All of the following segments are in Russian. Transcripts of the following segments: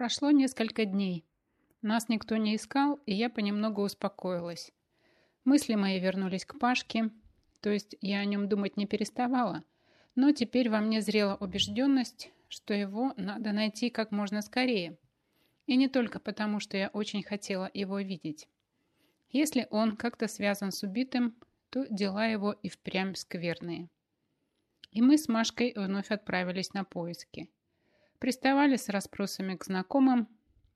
Прошло несколько дней. Нас никто не искал, и я понемногу успокоилась. Мысли мои вернулись к Пашке, то есть я о нем думать не переставала, но теперь во мне зрела убежденность, что его надо найти как можно скорее. И не только потому, что я очень хотела его видеть. Если он как-то связан с убитым, то дела его и впрямь скверные. И мы с Машкой вновь отправились на поиски. Приставали с расспросами к знакомым,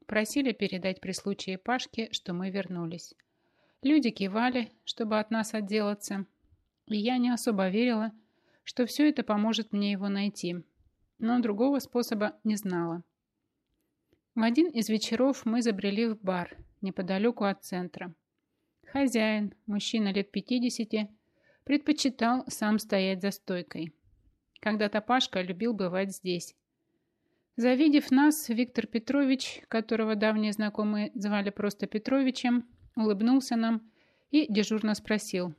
просили передать при случае Пашке, что мы вернулись. Люди кивали, чтобы от нас отделаться, и я не особо верила, что все это поможет мне его найти, но другого способа не знала. В один из вечеров мы забрели в бар неподалеку от центра. Хозяин, мужчина лет 50, предпочитал сам стоять за стойкой. Когда-то Пашка любил бывать здесь. Завидев нас, Виктор Петрович, которого давние знакомые звали просто Петровичем, улыбнулся нам и дежурно спросил,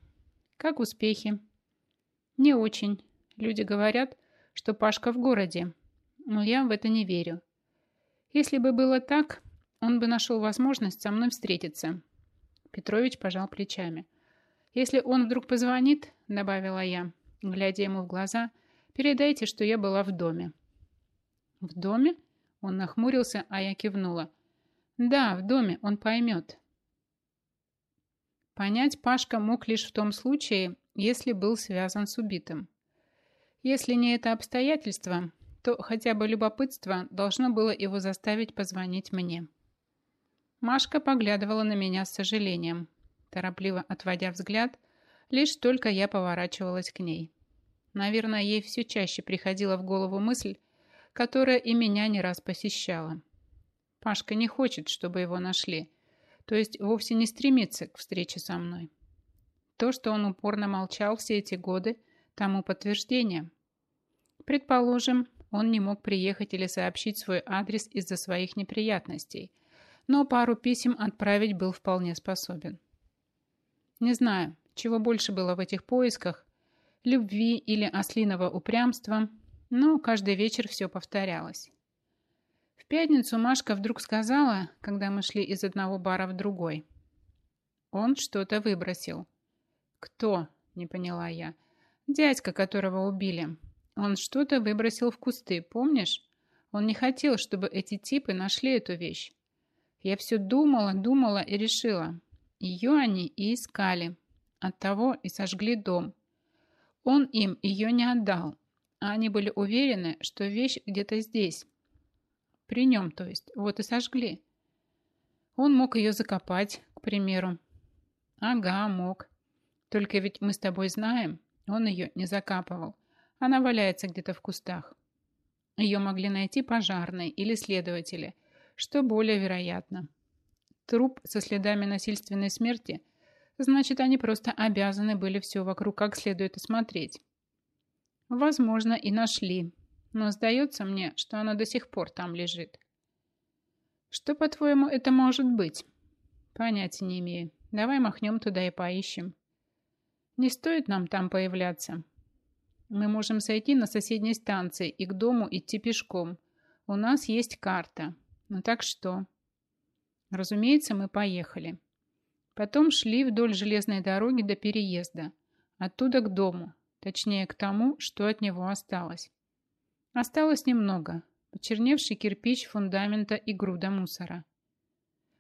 «Как успехи?» «Не очень. Люди говорят, что Пашка в городе, но я в это не верю. Если бы было так, он бы нашел возможность со мной встретиться, Петрович пожал плечами. «Если он вдруг позвонит, — добавила я, глядя ему в глаза, — передайте, что я была в доме». «В доме?» — он нахмурился, а я кивнула. «Да, в доме, он поймет». Понять Пашка мог лишь в том случае, если был связан с убитым. Если не это обстоятельство, то хотя бы любопытство должно было его заставить позвонить мне. Машка поглядывала на меня с сожалением, торопливо отводя взгляд, лишь только я поворачивалась к ней. Наверное, ей все чаще приходила в голову мысль, которая и меня не раз посещала. Пашка не хочет, чтобы его нашли, то есть вовсе не стремится к встрече со мной. То, что он упорно молчал все эти годы, тому подтверждение. Предположим, он не мог приехать или сообщить свой адрес из-за своих неприятностей – но пару писем отправить был вполне способен. Не знаю, чего больше было в этих поисках, любви или ослиного упрямства, но каждый вечер все повторялось. В пятницу Машка вдруг сказала, когда мы шли из одного бара в другой. Он что-то выбросил. «Кто?» – не поняла я. «Дядька, которого убили. Он что-то выбросил в кусты, помнишь? Он не хотел, чтобы эти типы нашли эту вещь. Я все думала, думала и решила. Ее они и искали. Оттого и сожгли дом. Он им ее не отдал, а они были уверены, что вещь где-то здесь. При нем, то есть. Вот и сожгли. Он мог ее закопать, к примеру. Ага, мог. Только ведь мы с тобой знаем, он ее не закапывал. Она валяется где-то в кустах. Ее могли найти пожарные или следователи – что более вероятно. Труп со следами насильственной смерти, значит, они просто обязаны были все вокруг как следует осмотреть. Возможно, и нашли, но сдается мне, что она до сих пор там лежит. Что, по-твоему, это может быть? Понятия не имею. Давай махнем туда и поищем. Не стоит нам там появляться. Мы можем сойти на соседней станции и к дому идти пешком. У нас есть карта. Ну так что? Разумеется, мы поехали. Потом шли вдоль железной дороги до переезда. Оттуда к дому. Точнее, к тому, что от него осталось. Осталось немного. Почерневший кирпич фундамента и груда мусора.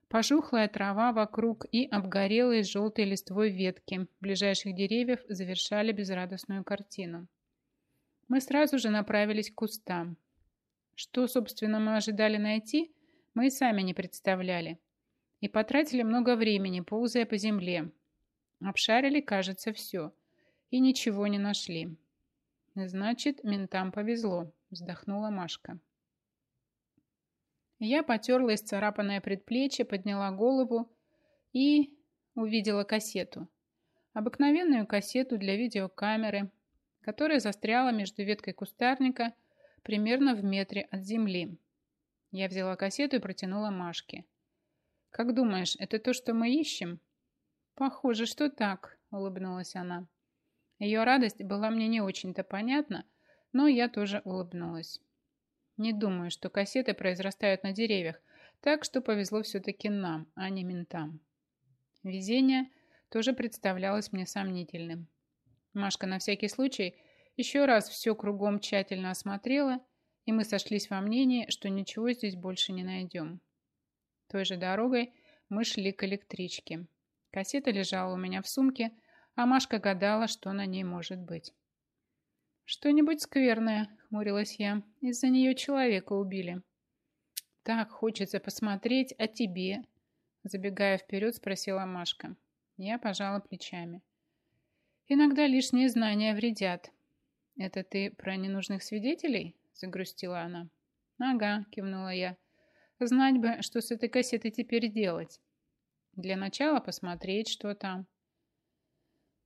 Пожухлая трава вокруг и обгорелые желтой листвой ветки ближайших деревьев завершали безрадостную картину. Мы сразу же направились к кустам. Что, собственно, мы ожидали найти, мы и сами не представляли. И потратили много времени, ползая по земле. Обшарили, кажется, все. И ничего не нашли. Значит, ментам повезло, вздохнула Машка. Я потерла исцарапанное предплечье, подняла голову и увидела кассету. Обыкновенную кассету для видеокамеры, которая застряла между веткой кустарника примерно в метре от земли. Я взяла кассету и протянула Машке. «Как думаешь, это то, что мы ищем?» «Похоже, что так», — улыбнулась она. Ее радость была мне не очень-то понятна, но я тоже улыбнулась. Не думаю, что кассеты произрастают на деревьях, так что повезло все-таки нам, а не ментам. Везение тоже представлялось мне сомнительным. Машка на всякий случай еще раз все кругом тщательно осмотрела, и мы сошлись во мнении, что ничего здесь больше не найдем. Той же дорогой мы шли к электричке. Кассета лежала у меня в сумке, а Машка гадала, что на ней может быть. «Что-нибудь скверное», — хмурилась я. «Из-за нее человека убили». «Так хочется посмотреть, а тебе?» Забегая вперед, спросила Машка. Я пожала плечами. «Иногда лишние знания вредят». «Это ты про ненужных свидетелей?» Загрустила она. «Ага», кивнула я. «Знать бы, что с этой кассетой теперь делать. Для начала посмотреть, что там».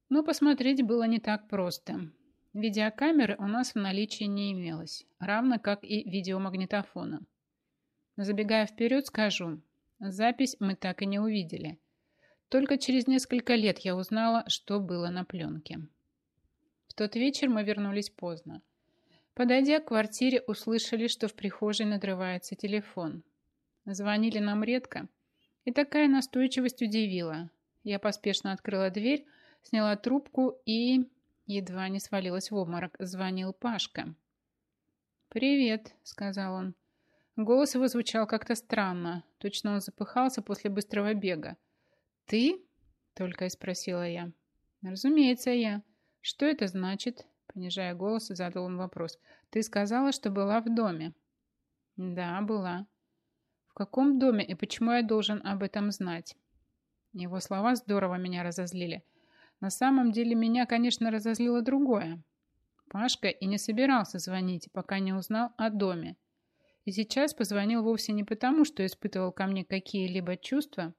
Но посмотреть было не так просто. Видеокамеры у нас в наличии не имелось, равно как и видеомагнитофона. Забегая вперед, скажу, запись мы так и не увидели. Только через несколько лет я узнала, что было на пленке. В тот вечер мы вернулись поздно. Подойдя к квартире, услышали, что в прихожей надрывается телефон. Звонили нам редко, и такая настойчивость удивила. Я поспешно открыла дверь, сняла трубку и Едва не свалилась в обморок. Звонил Пашка. «Привет», — сказал он. Голос его звучал как-то странно. Точно он запыхался после быстрого бега. «Ты?» — только и спросила я. «Разумеется, я. Что это значит?» Понижая голос, задал он вопрос. «Ты сказала, что была в доме?» «Да, была». «В каком доме и почему я должен об этом знать?» Его слова здорово меня разозлили. На самом деле меня, конечно, разозлило другое. Пашка и не собирался звонить, пока не узнал о доме. И сейчас позвонил вовсе не потому, что испытывал ко мне какие-либо чувства.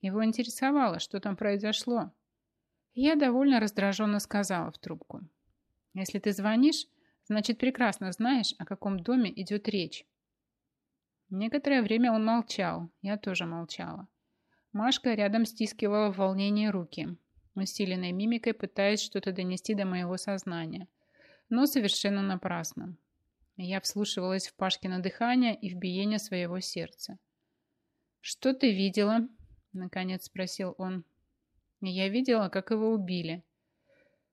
Его интересовало, что там произошло. Я довольно раздраженно сказала в трубку. «Если ты звонишь, значит, прекрасно знаешь, о каком доме идет речь». Некоторое время он молчал, я тоже молчала. Машка рядом стискивала в волнении руки, усиленной мимикой пытаясь что-то донести до моего сознания. Но совершенно напрасно. Я вслушивалась в Пашкино дыхание и в биение своего сердца. «Что ты видела?» – наконец спросил он. Я видела, как его убили.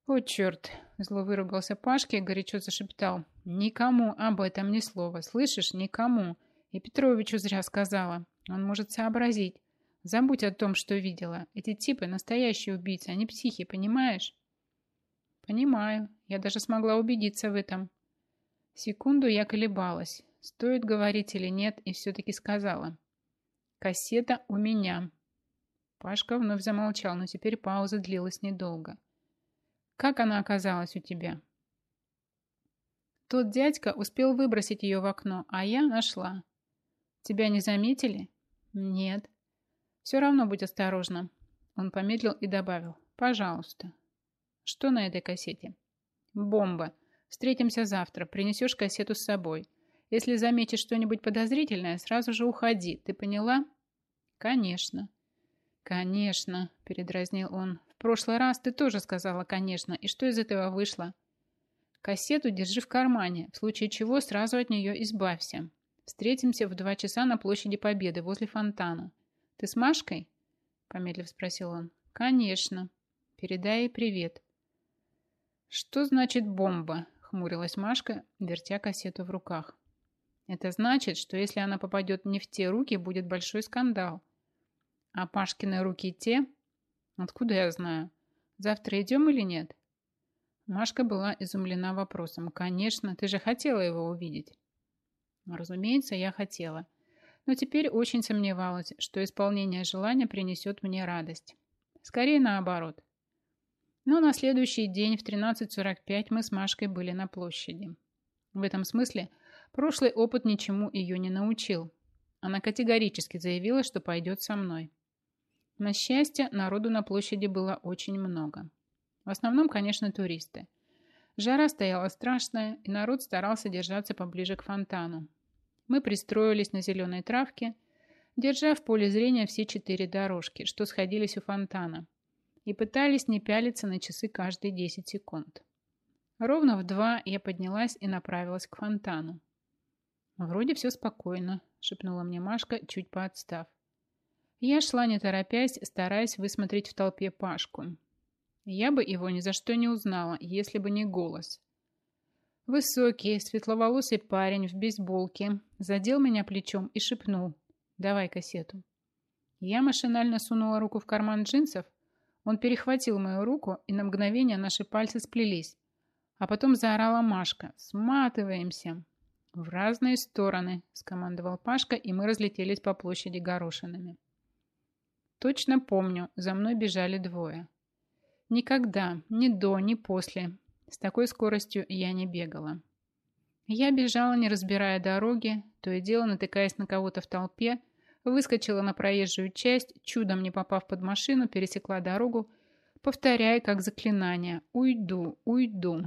«О, черт!» – зло выругался Пашка и горячо зашептал. «Никому об этом ни слова, слышишь? Никому!» И Петровичу зря сказала. Он может сообразить. Забудь о том, что видела. Эти типы настоящие убийцы, они психи, понимаешь? Понимаю. Я даже смогла убедиться в этом. Секунду я колебалась, стоит говорить или нет, и все-таки сказала. Кассета у меня. Пашка вновь замолчал, но теперь пауза длилась недолго. Как она оказалась у тебя? Тот дядька успел выбросить ее в окно, а я нашла. Тебя не заметили? Нет. Все равно будь осторожна. Он помедлил и добавил. Пожалуйста. Что на этой кассете? Бомба. Встретимся завтра. Принесешь кассету с собой. Если заметишь что-нибудь подозрительное, сразу же уходи. Ты поняла? Конечно. Конечно, передразнил он. В прошлый раз ты тоже сказала «конечно». И что из этого вышло? Кассету держи в кармане, в случае чего сразу от нее избавься. Встретимся в два часа на площади Победы возле фонтана. «Ты с Машкой?» – помедлив спросил он. «Конечно. Передай ей привет». «Что значит бомба?» – хмурилась Машка, вертя кассету в руках. «Это значит, что если она попадет не в те руки, будет большой скандал. А Пашкины руки те? Откуда я знаю? Завтра идем или нет?» Машка была изумлена вопросом. «Конечно, ты же хотела его увидеть». «Разумеется, я хотела но теперь очень сомневалась, что исполнение желания принесет мне радость. Скорее наоборот. Но на следующий день в 13.45 мы с Машкой были на площади. В этом смысле прошлый опыт ничему ее не научил. Она категорически заявила, что пойдет со мной. На счастье, народу на площади было очень много. В основном, конечно, туристы. Жара стояла страшная, и народ старался держаться поближе к фонтану, мы пристроились на зеленой травке, держа в поле зрения все четыре дорожки, что сходились у фонтана, и пытались не пялиться на часы каждые 10 секунд. Ровно в два я поднялась и направилась к фонтану. «Вроде все спокойно», — шепнула мне Машка, чуть поотстав. Я шла не торопясь, стараясь высмотреть в толпе Пашку. Я бы его ни за что не узнала, если бы не голос. Высокий, светловолосый парень в бейсболке задел меня плечом и шепнул «Давай кассету». Я машинально сунула руку в карман джинсов. Он перехватил мою руку, и на мгновение наши пальцы сплелись. А потом заорала Машка «Сматываемся!» «В разные стороны», — скомандовал Пашка, и мы разлетелись по площади горошинами. Точно помню, за мной бежали двое. Никогда, ни до, ни после, с такой скоростью я не бегала. Я бежала, не разбирая дороги, то и дело натыкаясь на кого-то в толпе, выскочила на проезжую часть, чудом не попав под машину, пересекла дорогу, повторяя как заклинание «Уйду, уйду».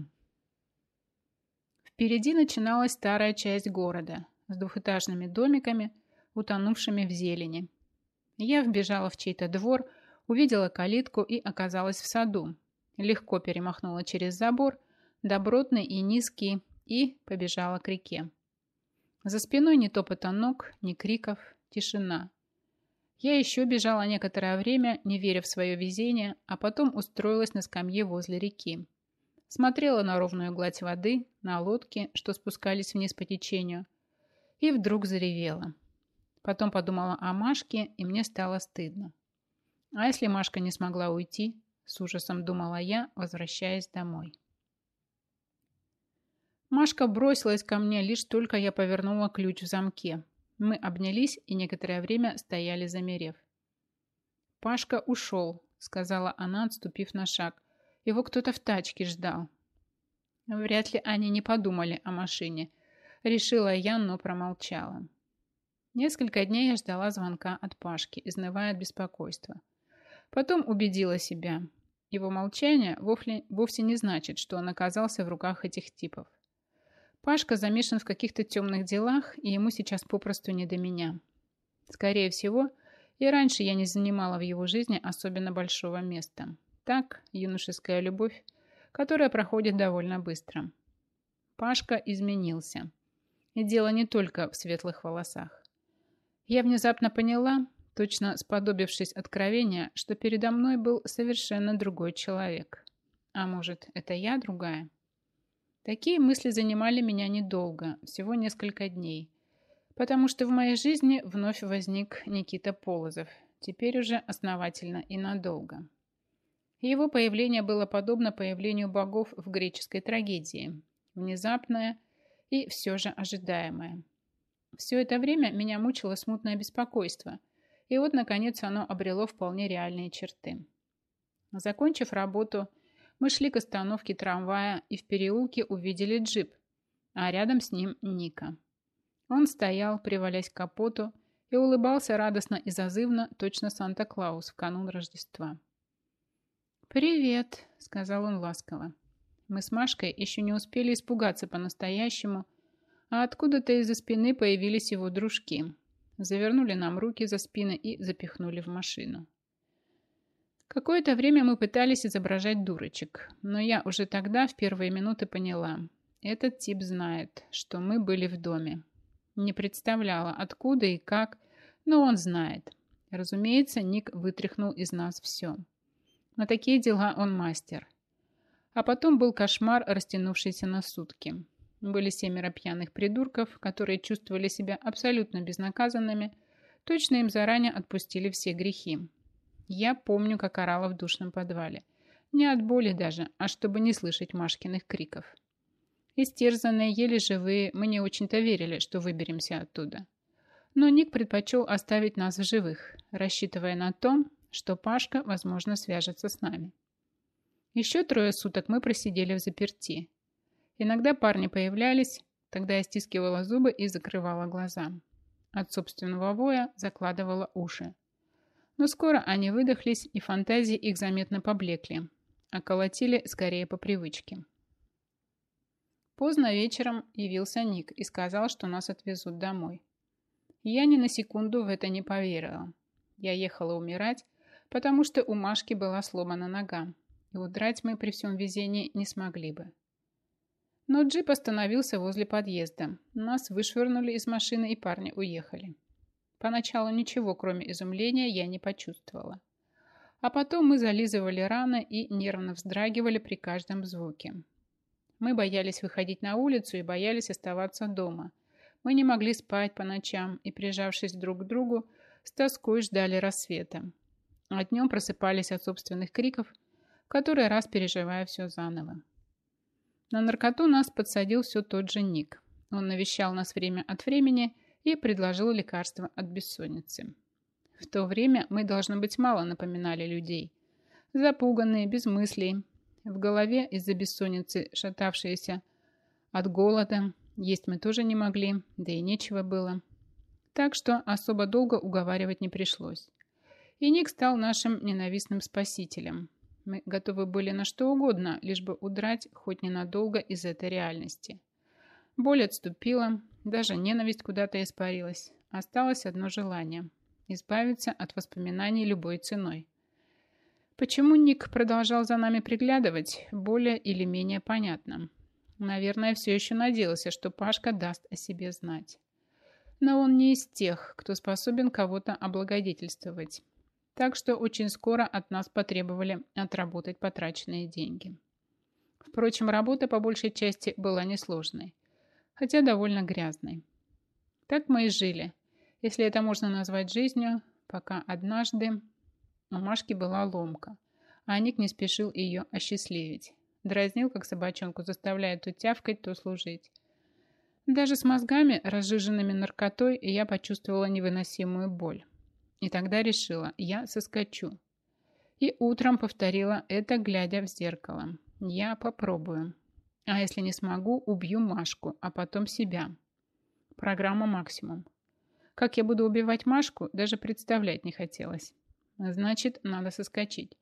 Впереди начиналась старая часть города с двухэтажными домиками, утонувшими в зелени. Я вбежала в чей-то двор, увидела калитку и оказалась в саду. Легко перемахнула через забор, добротный и низкий, и побежала к реке. За спиной ни топота ног, ни криков, тишина. Я еще бежала некоторое время, не веря в свое везение, а потом устроилась на скамье возле реки. Смотрела на ровную гладь воды, на лодки, что спускались вниз по течению, и вдруг заревела. Потом подумала о Машке, и мне стало стыдно. А если Машка не смогла уйти, с ужасом думала я, возвращаясь домой. Машка бросилась ко мне, лишь только я повернула ключ в замке. Мы обнялись и некоторое время стояли замерев. «Пашка ушел», — сказала она, отступив на шаг. «Его кто-то в тачке ждал». Вряд ли они не подумали о машине. Решила я, но промолчала. Несколько дней я ждала звонка от Пашки, изнывая от беспокойства. Потом убедила себя. Его молчание вовсе не значит, что он оказался в руках этих типов. Пашка замешан в каких-то темных делах, и ему сейчас попросту не до меня. Скорее всего, и раньше я не занимала в его жизни особенно большого места. Так, юношеская любовь, которая проходит довольно быстро. Пашка изменился. И дело не только в светлых волосах. Я внезапно поняла, точно сподобившись откровения, что передо мной был совершенно другой человек. А может, это я другая? Такие мысли занимали меня недолго, всего несколько дней, потому что в моей жизни вновь возник Никита Полозов, теперь уже основательно и надолго. Его появление было подобно появлению богов в греческой трагедии, внезапное и все же ожидаемое. Все это время меня мучило смутное беспокойство, и вот, наконец, оно обрело вполне реальные черты. Закончив работу, мы шли к остановке трамвая и в переулке увидели джип, а рядом с ним Ника. Он стоял, привалясь к капоту, и улыбался радостно и зазывно, точно Санта-Клаус в канун Рождества. «Привет», — сказал он ласково. Мы с Машкой еще не успели испугаться по-настоящему, а откуда-то из-за спины появились его дружки. Завернули нам руки за спины и запихнули в машину. Какое-то время мы пытались изображать дурочек, но я уже тогда в первые минуты поняла. Этот тип знает, что мы были в доме. Не представляла, откуда и как, но он знает. Разумеется, Ник вытряхнул из нас все. На такие дела он мастер. А потом был кошмар, растянувшийся на сутки. Были семеро пьяных придурков, которые чувствовали себя абсолютно безнаказанными, точно им заранее отпустили все грехи. Я помню, как орала в душном подвале. Не от боли даже, а чтобы не слышать Машкиных криков. Истерзанные, еле живые, мы не очень-то верили, что выберемся оттуда. Но Ник предпочел оставить нас в живых, рассчитывая на то, что Пашка, возможно, свяжется с нами. Еще трое суток мы просидели в заперти. Иногда парни появлялись, тогда я стискивала зубы и закрывала глаза. От собственного воя закладывала уши. Но скоро они выдохлись, и фантазии их заметно поблекли, а колотили скорее по привычке. Поздно вечером явился Ник и сказал, что нас отвезут домой. Я ни на секунду в это не поверила. Я ехала умирать, потому что у Машки была сломана нога, и удрать мы при всем везении не смогли бы. Но джип остановился возле подъезда. Нас вышвырнули из машины и парни уехали. Поначалу ничего, кроме изумления, я не почувствовала. А потом мы зализывали раны и нервно вздрагивали при каждом звуке. Мы боялись выходить на улицу и боялись оставаться дома. Мы не могли спать по ночам и, прижавшись друг к другу, с тоской ждали рассвета. А днем просыпались от собственных криков, который раз переживая все заново. На наркоту нас подсадил все тот же Ник. Он навещал нас время от времени и предложил лекарства от бессонницы. В то время мы, должно быть, мало напоминали людей. Запуганные, без мыслей, в голове из-за бессонницы шатавшиеся от голода, есть мы тоже не могли, да и нечего было. Так что особо долго уговаривать не пришлось. И Ник стал нашим ненавистным спасителем – мы готовы были на что угодно, лишь бы удрать хоть ненадолго из этой реальности. Боль отступила, даже ненависть куда-то испарилась. Осталось одно желание – избавиться от воспоминаний любой ценой. Почему Ник продолжал за нами приглядывать, более или менее понятно. Наверное, все еще надеялся, что Пашка даст о себе знать. Но он не из тех, кто способен кого-то облагодетельствовать так что очень скоро от нас потребовали отработать потраченные деньги. Впрочем, работа по большей части была несложной, хотя довольно грязной. Так мы и жили, если это можно назвать жизнью, пока однажды у Машки была ломка, а Ник не спешил ее осчастливить. Дразнил, как собачонку, заставляя то тявкать, то служить. Даже с мозгами, разжиженными наркотой, я почувствовала невыносимую боль. И тогда решила, я соскочу. И утром повторила это, глядя в зеркало. Я попробую. А если не смогу, убью Машку, а потом себя. Программа «Максимум». Как я буду убивать Машку, даже представлять не хотелось. Значит, надо соскочить.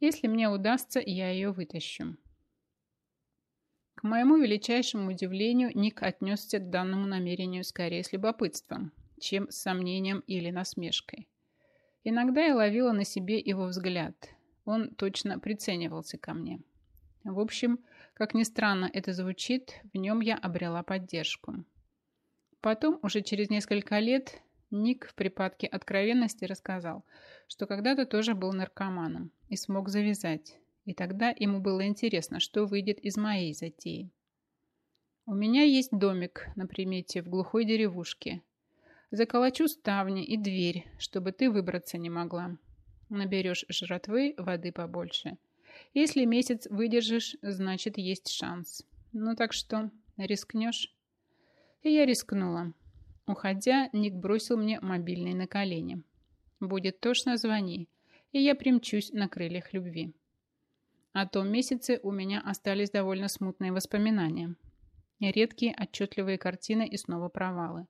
Если мне удастся, я ее вытащу. К моему величайшему удивлению, Ник отнесся к данному намерению скорее с любопытством, чем с сомнением или насмешкой. Иногда я ловила на себе его взгляд. Он точно приценивался ко мне. В общем, как ни странно это звучит, в нем я обрела поддержку. Потом, уже через несколько лет, Ник в припадке откровенности рассказал, что когда-то тоже был наркоманом и смог завязать. И тогда ему было интересно, что выйдет из моей затеи. У меня есть домик на примете в глухой деревушке, Заколочу ставни и дверь, чтобы ты выбраться не могла. Наберешь жратвы, воды побольше. Если месяц выдержишь, значит, есть шанс. Ну так что, рискнешь? И я рискнула. Уходя, Ник бросил мне мобильный на колени. Будет тошно, звони, и я примчусь на крыльях любви. О том месяце у меня остались довольно смутные воспоминания. Редкие отчетливые картины и снова провалы.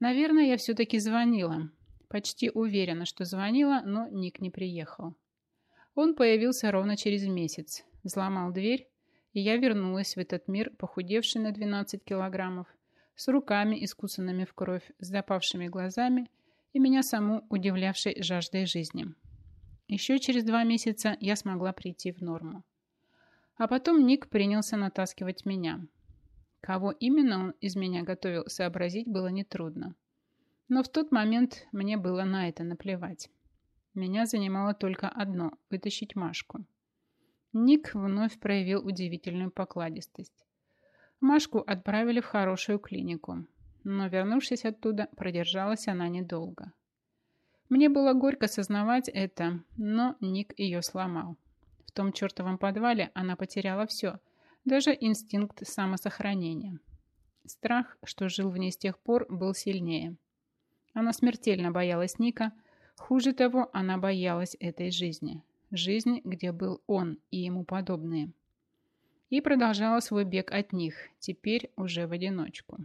Наверное, я все-таки звонила. Почти уверена, что звонила, но Ник не приехал. Он появился ровно через месяц, взломал дверь, и я вернулась в этот мир, похудевший на 12 килограммов, с руками, искусанными в кровь, с запавшими глазами и меня саму удивлявшей жаждой жизни. Еще через два месяца я смогла прийти в норму. А потом Ник принялся натаскивать меня – Кого именно он из меня готовил сообразить было нетрудно. Но в тот момент мне было на это наплевать. Меня занимало только одно – вытащить Машку. Ник вновь проявил удивительную покладистость. Машку отправили в хорошую клинику, но, вернувшись оттуда, продержалась она недолго. Мне было горько сознавать это, но Ник ее сломал. В том чертовом подвале она потеряла все, даже инстинкт самосохранения. Страх, что жил в ней с тех пор, был сильнее. Она смертельно боялась Ника. Хуже того, она боялась этой жизни. Жизни, где был он и ему подобные. И продолжала свой бег от них, теперь уже в одиночку.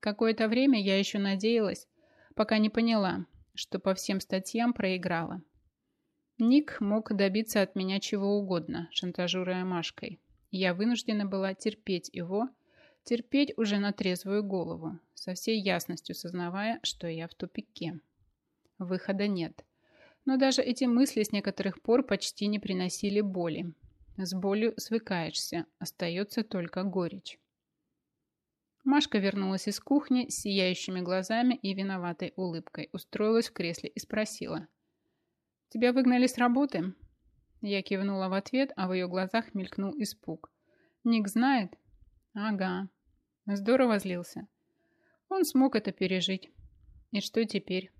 Какое-то время я еще надеялась, пока не поняла, что по всем статьям проиграла. Ник мог добиться от меня чего угодно, шантажируя Машкой. Я вынуждена была терпеть его, терпеть уже на трезвую голову, со всей ясностью сознавая, что я в тупике. Выхода нет. Но даже эти мысли с некоторых пор почти не приносили боли. С болью свыкаешься, остается только горечь. Машка вернулась из кухни с сияющими глазами и виноватой улыбкой, устроилась в кресле и спросила. «Тебя выгнали с работы?» Я кивнула в ответ, а в ее глазах мелькнул испуг. «Ник знает?» «Ага». Здорово злился. Он смог это пережить. И что теперь?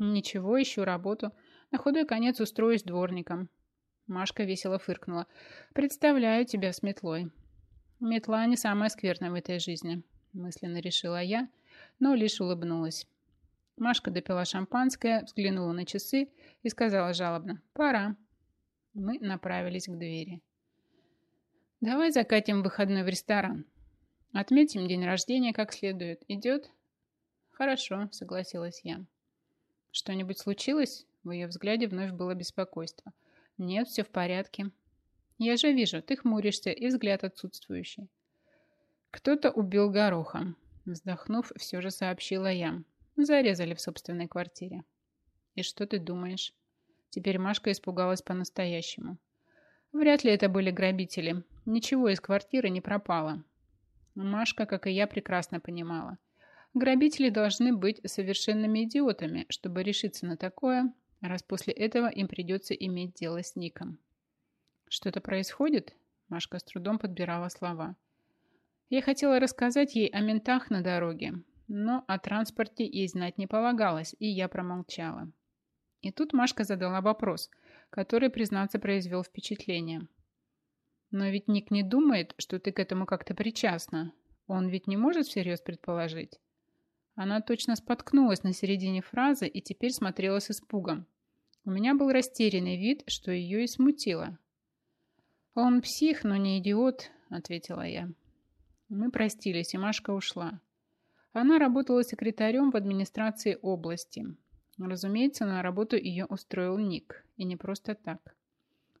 Ничего, ищу работу. На худой конец устроюсь дворником. Машка весело фыркнула. Представляю тебя с метлой. Метла не самая скверная в этой жизни, мысленно решила я, но лишь улыбнулась. Машка допила шампанское, взглянула на часы и сказала жалобно «Пора». Мы направились к двери. «Давай закатим выходной в ресторан. Отметим день рождения как следует. Идет?» «Хорошо», — согласилась я. «Что-нибудь случилось?» В ее взгляде вновь было беспокойство. «Нет, все в порядке». «Я же вижу, ты хмуришься и взгляд отсутствующий». «Кто-то убил гороха», — вздохнув, все же сообщила я. «Зарезали в собственной квартире». «И что ты думаешь?» Теперь Машка испугалась по-настоящему. Вряд ли это были грабители. Ничего из квартиры не пропало. Машка, как и я, прекрасно понимала. Грабители должны быть совершенными идиотами, чтобы решиться на такое, раз после этого им придется иметь дело с Ником. «Что-то происходит?» Машка с трудом подбирала слова. Я хотела рассказать ей о ментах на дороге, но о транспорте ей знать не полагалось, и я промолчала. И тут Машка задала вопрос, который, признаться, произвел впечатление. «Но ведь Ник не думает, что ты к этому как-то причастна. Он ведь не может всерьез предположить?» Она точно споткнулась на середине фразы и теперь смотрела с испугом. У меня был растерянный вид, что ее и смутило. «Он псих, но не идиот», — ответила я. Мы простились, и Машка ушла. Она работала секретарем в администрации области. Разумеется, на работу ее устроил Ник. И не просто так.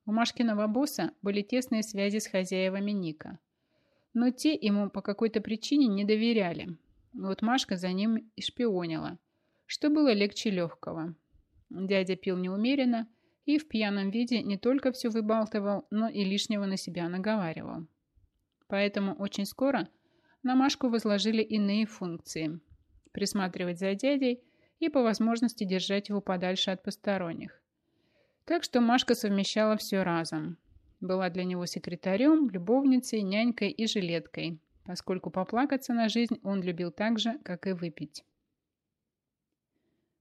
У Машкиного босса были тесные связи с хозяевами Ника. Но те ему по какой-то причине не доверяли. Вот Машка за ним и шпионила. Что было легче легкого. Дядя пил неумеренно и в пьяном виде не только все выбалтывал, но и лишнего на себя наговаривал. Поэтому очень скоро на Машку возложили иные функции. Присматривать за дядей и по возможности держать его подальше от посторонних. Так что Машка совмещала все разом. Была для него секретарем, любовницей, нянькой и жилеткой, поскольку поплакаться на жизнь он любил так же, как и выпить.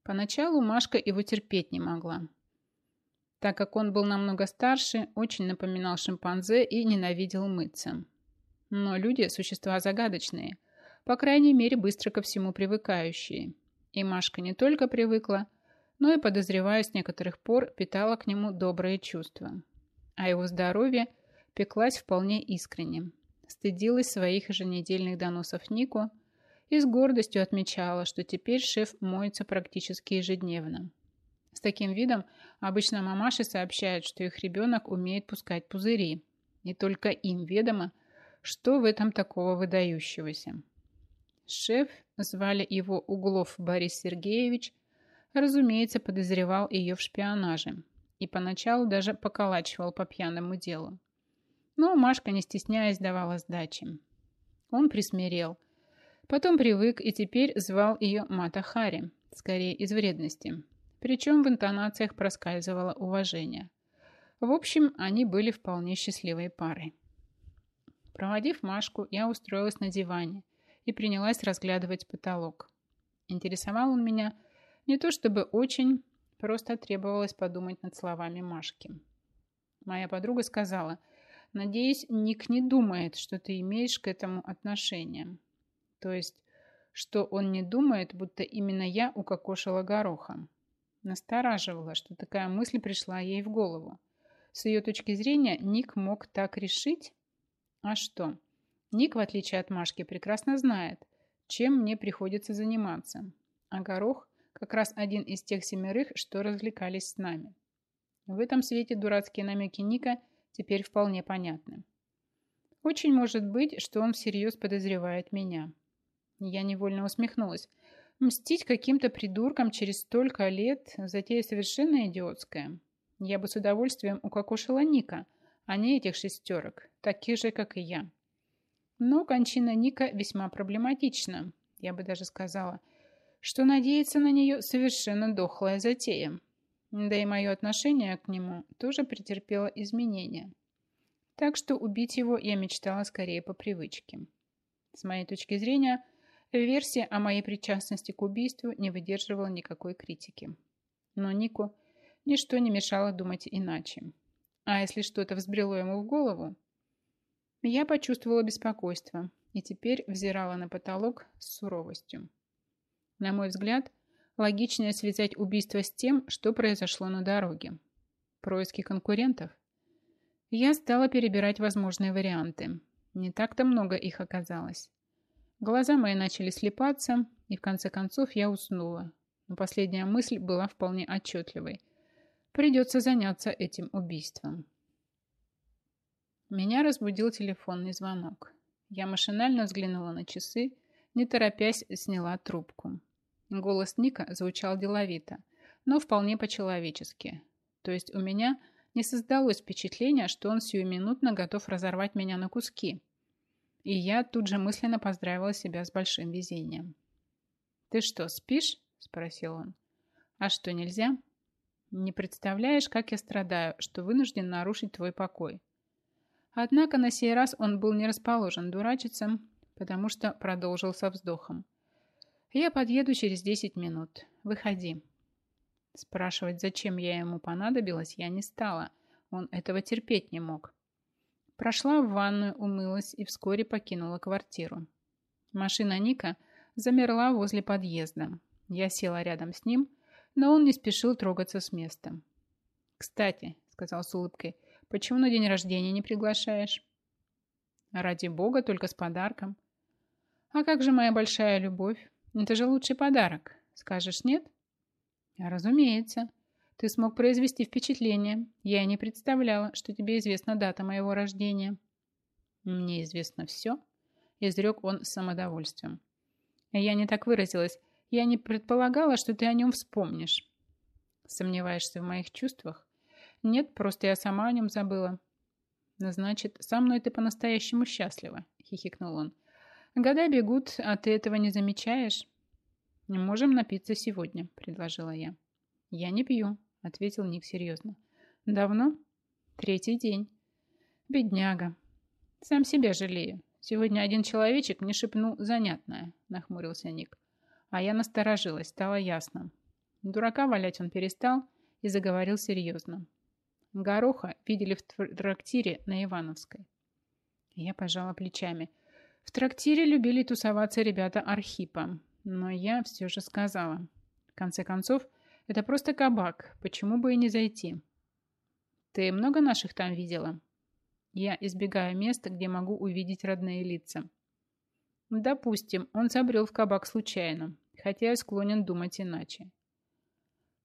Поначалу Машка его терпеть не могла. Так как он был намного старше, очень напоминал шимпанзе и ненавидел мыться. Но люди – существа загадочные, по крайней мере, быстро ко всему привыкающие. И Машка не только привыкла, но и, подозревая с некоторых пор, питала к нему добрые чувства. А его здоровье пеклась вполне искренне. Стыдилась своих еженедельных доносов Нику и с гордостью отмечала, что теперь шеф моется практически ежедневно. С таким видом обычно мамаши сообщают, что их ребенок умеет пускать пузыри, и только им ведомо, что в этом такого выдающегося. Шеф, звали его Углов Борис Сергеевич, разумеется, подозревал ее в шпионаже и поначалу даже поколачивал по пьяному делу. Но Машка, не стесняясь, давала сдачи. Он присмирел – Потом привык и теперь звал ее Мата Хари, скорее из вредности. Причем в интонациях проскальзывало уважение. В общем, они были вполне счастливой парой. Проводив Машку, я устроилась на диване и принялась разглядывать потолок. Интересовал он меня не то чтобы очень, просто требовалось подумать над словами Машки. Моя подруга сказала, «Надеюсь, Ник не думает, что ты имеешь к этому отношение. То есть, что он не думает, будто именно я укокошила гороха. Настораживало, что такая мысль пришла ей в голову. С ее точки зрения, Ник мог так решить? А что? Ник, в отличие от Машки, прекрасно знает, чем мне приходится заниматься. А горох как раз один из тех семерых, что развлекались с нами. В этом свете дурацкие намеки Ника теперь вполне понятны. Очень может быть, что он всерьез подозревает меня. Я невольно усмехнулась. Мстить каким-то придуркам через столько лет – затея совершенно идиотская. Я бы с удовольствием укокошила Ника, не этих шестерок, таких же, как и я. Но кончина Ника весьма проблематична, я бы даже сказала, что надеяться на нее совершенно дохлая затея. Да и мое отношение к нему тоже претерпело изменения. Так что убить его я мечтала скорее по привычке. С моей точки зрения, версия о моей причастности к убийству не выдерживала никакой критики. Но Нику ничто не мешало думать иначе. А если что-то взбрело ему в голову, я почувствовала беспокойство и теперь взирала на потолок с суровостью. На мой взгляд, логичнее связать убийство с тем, что произошло на дороге. Происки конкурентов. Я стала перебирать возможные варианты. Не так-то много их оказалось. Глаза мои начали слепаться, и в конце концов я уснула. Но последняя мысль была вполне отчетливой. Придется заняться этим убийством. Меня разбудил телефонный звонок. Я машинально взглянула на часы, не торопясь сняла трубку. Голос Ника звучал деловито, но вполне по-человечески. То есть у меня не создалось впечатления, что он сиюминутно готов разорвать меня на куски. И я тут же мысленно поздравила себя с большим везением. «Ты что, спишь?» – спросил он. «А что, нельзя?» «Не представляешь, как я страдаю, что вынужден нарушить твой покой». Однако на сей раз он был не расположен дурачиться, потому что продолжил со вздохом. Я подъеду через 10 минут. Выходи. Спрашивать, зачем я ему понадобилась, я не стала. Он этого терпеть не мог. Прошла в ванную, умылась и вскоре покинула квартиру. Машина Ника замерла возле подъезда. Я села рядом с ним, но он не спешил трогаться с места. «Кстати», — сказал с улыбкой, — «почему на день рождения не приглашаешь?» «Ради бога, только с подарком». «А как же моя большая любовь?» Это же лучший подарок. Скажешь нет? Разумеется. Ты смог произвести впечатление. Я не представляла, что тебе известна дата моего рождения. Мне известно все, изрек он с самодовольствием. Я не так выразилась. Я не предполагала, что ты о нем вспомнишь. Сомневаешься в моих чувствах? Нет, просто я сама о нем забыла. Значит, со мной ты по-настоящему счастлива, хихикнул он. Года бегут, а ты этого не замечаешь. Можем напиться сегодня, предложила я. Я не пью, ответил Ник серьезно. Давно? Третий день. Бедняга. Сам себя жалею. Сегодня один человечек мне шепнул занятное, нахмурился Ник. А я насторожилась, стало ясно. Дурака валять он перестал и заговорил серьезно. Гороха видели в трактире на Ивановской. Я пожала плечами. В трактире любили тусоваться ребята Архипа, но я все же сказала. В конце концов, это просто кабак, почему бы и не зайти? Ты много наших там видела? Я избегаю места, где могу увидеть родные лица. Допустим, он забрел в кабак случайно, хотя я склонен думать иначе.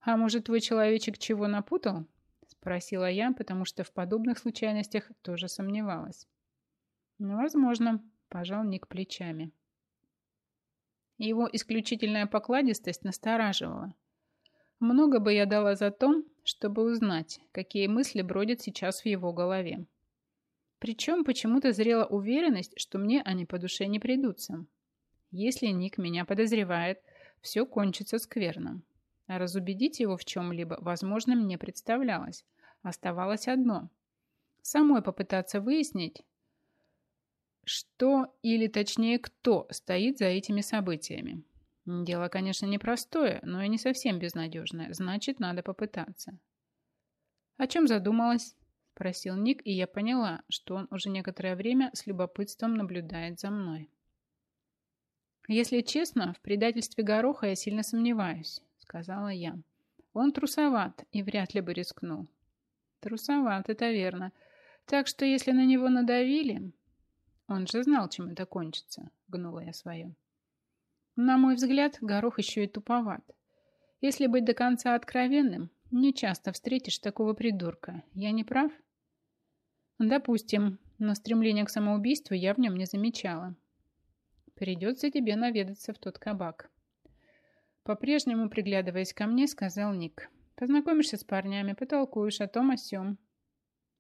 А может, твой человечек чего напутал? Спросила я, потому что в подобных случайностях тоже сомневалась. Ну, возможно, Пожал Ник плечами. Его исключительная покладистость настораживала. Много бы я дала за то, чтобы узнать, какие мысли бродят сейчас в его голове. Причем почему-то зрела уверенность, что мне они по душе не придутся. Если Ник меня подозревает, все кончится скверно. А разубедить его в чем-либо, возможно, мне представлялось. Оставалось одно. Самой попытаться выяснить, что, или точнее, кто стоит за этими событиями? Дело, конечно, непростое, но и не совсем безнадежное. Значит, надо попытаться. «О чем задумалась?» – спросил Ник, и я поняла, что он уже некоторое время с любопытством наблюдает за мной. «Если честно, в предательстве Гороха я сильно сомневаюсь», – сказала я. «Он трусоват и вряд ли бы рискнул». «Трусоват, это верно. Так что если на него надавили, он же знал, чем это кончится, гнула я свое. На мой взгляд, горох еще и туповат. Если быть до конца откровенным, не часто встретишь такого придурка. Я не прав? Допустим, но стремление к самоубийству я в нем не замечала. Придется тебе наведаться в тот кабак. По-прежнему, приглядываясь ко мне, сказал Ник. Познакомишься с парнями, потолкуешь о том о сём.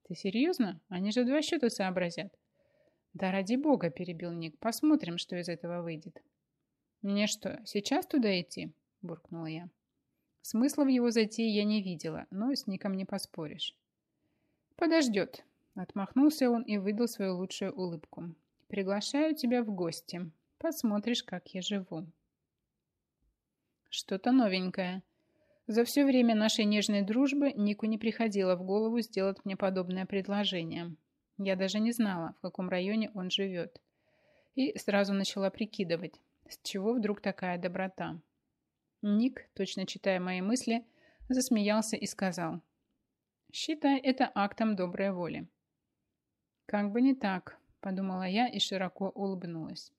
Ты серьезно? Они же два счета сообразят. Да ради бога, перебил Ник. Посмотрим, что из этого выйдет. Мне что, сейчас туда идти? Буркнула я. Смысла в его затее я не видела, но с Ником не поспоришь. Подождет. Отмахнулся он и выдал свою лучшую улыбку. Приглашаю тебя в гости. Посмотришь, как я живу. Что-то новенькое. За все время нашей нежной дружбы Нику не приходило в голову сделать мне подобное предложение. Я даже не знала, в каком районе он живет. И сразу начала прикидывать, с чего вдруг такая доброта. Ник, точно читая мои мысли, засмеялся и сказал, «Считай это актом доброй воли». «Как бы не так», – подумала я и широко улыбнулась.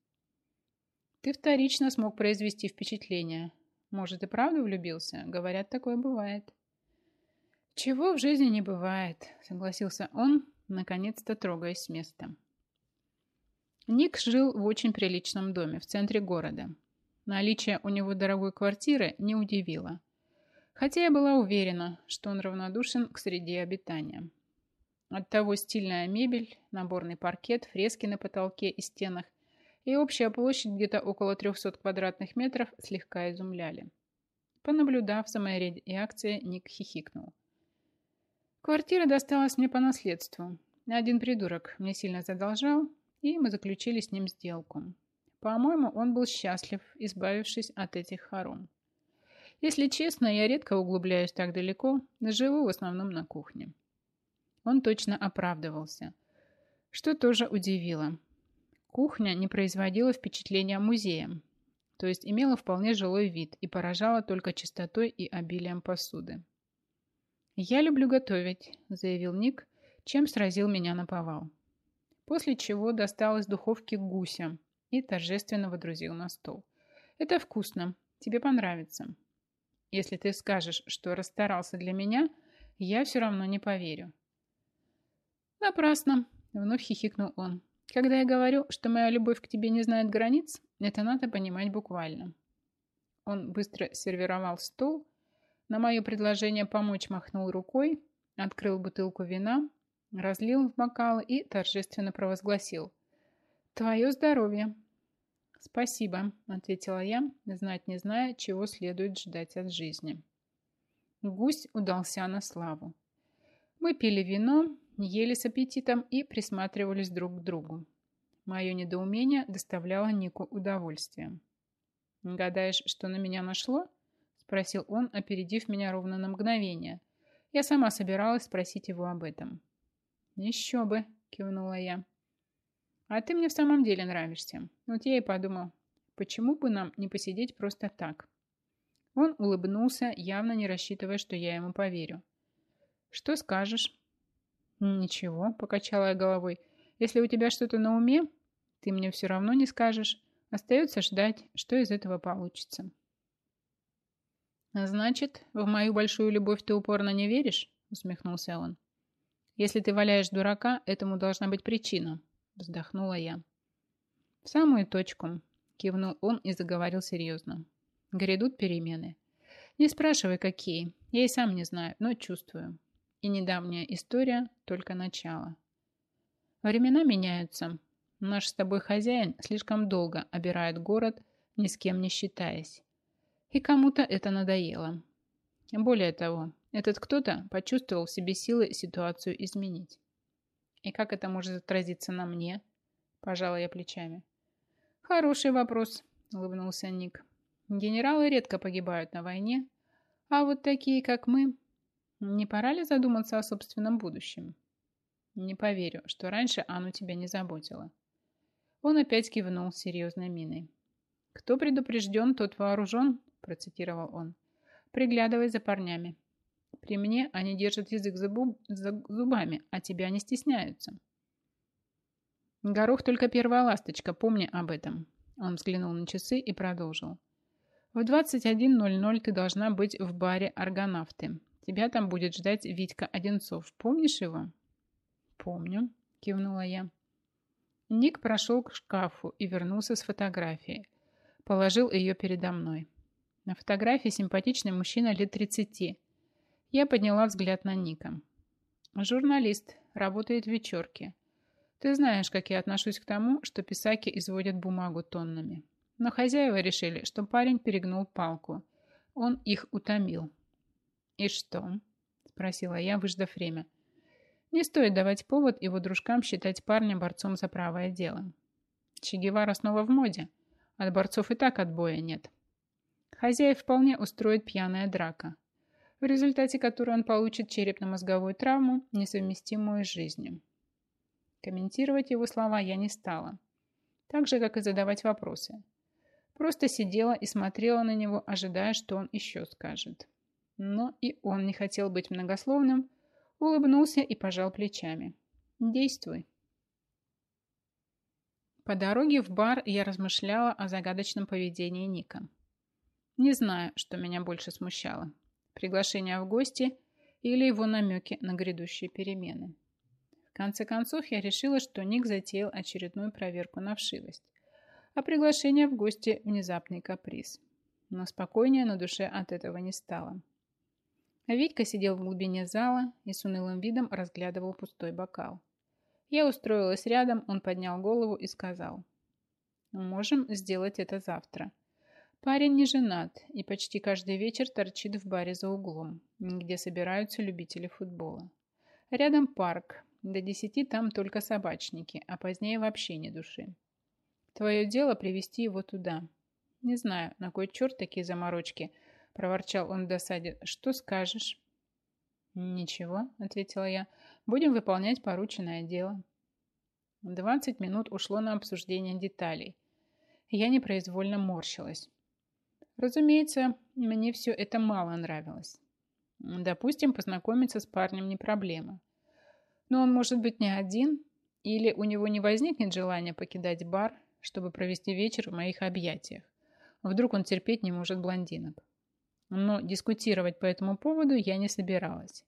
Ты вторично смог произвести впечатление. Может, и правда влюбился? Говорят, такое бывает. Чего в жизни не бывает, согласился он, наконец-то трогаясь с места. Ник жил в очень приличном доме в центре города. Наличие у него дорогой квартиры не удивило. Хотя я была уверена, что он равнодушен к среде обитания. Оттого стильная мебель, наборный паркет, фрески на потолке и стенах и общая площадь где-то около 300 квадратных метров слегка изумляли. Понаблюдав за моей реакцией, Ник хихикнул. Квартира досталась мне по наследству. Один придурок мне сильно задолжал, и мы заключили с ним сделку. По-моему, он был счастлив, избавившись от этих хором. Если честно, я редко углубляюсь так далеко, живу в основном на кухне. Он точно оправдывался, что тоже удивило. Кухня не производила впечатления музея, то есть имела вполне жилой вид и поражала только чистотой и обилием посуды. «Я люблю готовить», – заявил Ник, чем сразил меня на повал. После чего достал из духовки гуся и торжественно водрузил на стол. «Это вкусно, тебе понравится. Если ты скажешь, что расстарался для меня, я все равно не поверю». «Напрасно», – вновь хихикнул он. Когда я говорю, что моя любовь к тебе не знает границ, это надо понимать буквально. Он быстро сервировал стол, на мое предложение помочь махнул рукой, открыл бутылку вина, разлил в бокалы и торжественно провозгласил. «Твое здоровье!» «Спасибо», — ответила я, знать не зная, чего следует ждать от жизни. Гусь удался на славу. Мы пили вино, ели с аппетитом и присматривались друг к другу. Мое недоумение доставляло Нику удовольствие. «Гадаешь, что на меня нашло?» – спросил он, опередив меня ровно на мгновение. Я сама собиралась спросить его об этом. «Еще бы!» – кивнула я. «А ты мне в самом деле нравишься. Вот я и подумал, почему бы нам не посидеть просто так?» Он улыбнулся, явно не рассчитывая, что я ему поверю. «Что скажешь?» «Ничего», — покачала я головой. «Если у тебя что-то на уме, ты мне все равно не скажешь. Остается ждать, что из этого получится». «Значит, в мою большую любовь ты упорно не веришь?» — усмехнулся он. «Если ты валяешь дурака, этому должна быть причина», — вздохнула я. «В самую точку», — кивнул он и заговорил серьезно. «Грядут перемены. Не спрашивай, какие. Я и сам не знаю, но чувствую и недавняя история – только начало. Времена меняются. Наш с тобой хозяин слишком долго обирает город, ни с кем не считаясь. И кому-то это надоело. Более того, этот кто-то почувствовал в себе силы ситуацию изменить. И как это может отразиться на мне? Пожала я плечами. Хороший вопрос, улыбнулся Ник. Генералы редко погибают на войне, а вот такие, как мы, не пора ли задуматься о собственном будущем? Не поверю, что раньше Анну тебя не заботила. Он опять кивнул серьезной миной. «Кто предупрежден, тот вооружен», процитировал он. «Приглядывай за парнями. При мне они держат язык за, буб... за зубами, а тебя не стесняются». «Горох только первая ласточка, помни об этом». Он взглянул на часы и продолжил. «В 21.00 ты должна быть в баре «Аргонавты». Тебя там будет ждать Витька Одинцов. Помнишь его?» «Помню», – кивнула я. Ник прошел к шкафу и вернулся с фотографией. Положил ее передо мной. На фотографии симпатичный мужчина лет 30. Я подняла взгляд на Ника. «Журналист», работает в вечерке. Ты знаешь, как я отношусь к тому, что писаки изводят бумагу тоннами. Но хозяева решили, что парень перегнул палку. Он их утомил. «И что?» – спросила я, выждав время. Не стоит давать повод его дружкам считать парня борцом за правое дело. Че Гевара снова в моде. От борцов и так отбоя нет. Хозяев вполне устроит пьяная драка, в результате которой он получит черепно-мозговую травму, несовместимую с жизнью. Комментировать его слова я не стала, так же, как и задавать вопросы. Просто сидела и смотрела на него, ожидая, что он еще скажет. Но и он не хотел быть многословным, улыбнулся и пожал плечами. «Действуй». По дороге в бар я размышляла о загадочном поведении Ника. Не знаю, что меня больше смущало. Приглашение в гости или его намеки на грядущие перемены. В конце концов, я решила, что Ник затеял очередную проверку на вшивость а приглашение в гости – внезапный каприз. Но спокойнее на душе от этого не стало. А Витька сидел в глубине зала и с унылым видом разглядывал пустой бокал. Я устроилась рядом, он поднял голову и сказал. «Можем сделать это завтра. Парень не женат и почти каждый вечер торчит в баре за углом, где собираются любители футбола. Рядом парк, до десяти там только собачники, а позднее вообще не души. Твое дело привести его туда. Не знаю, на кой черт такие заморочки, проворчал он в досаде. Что скажешь? Ничего, ответила я. Будем выполнять порученное дело. Двадцать минут ушло на обсуждение деталей. Я непроизвольно морщилась. Разумеется, мне все это мало нравилось. Допустим, познакомиться с парнем не проблема. Но он может быть не один, или у него не возникнет желания покидать бар, чтобы провести вечер в моих объятиях. Вдруг он терпеть не может блондинок. Но дискутировать по этому поводу я не собиралась.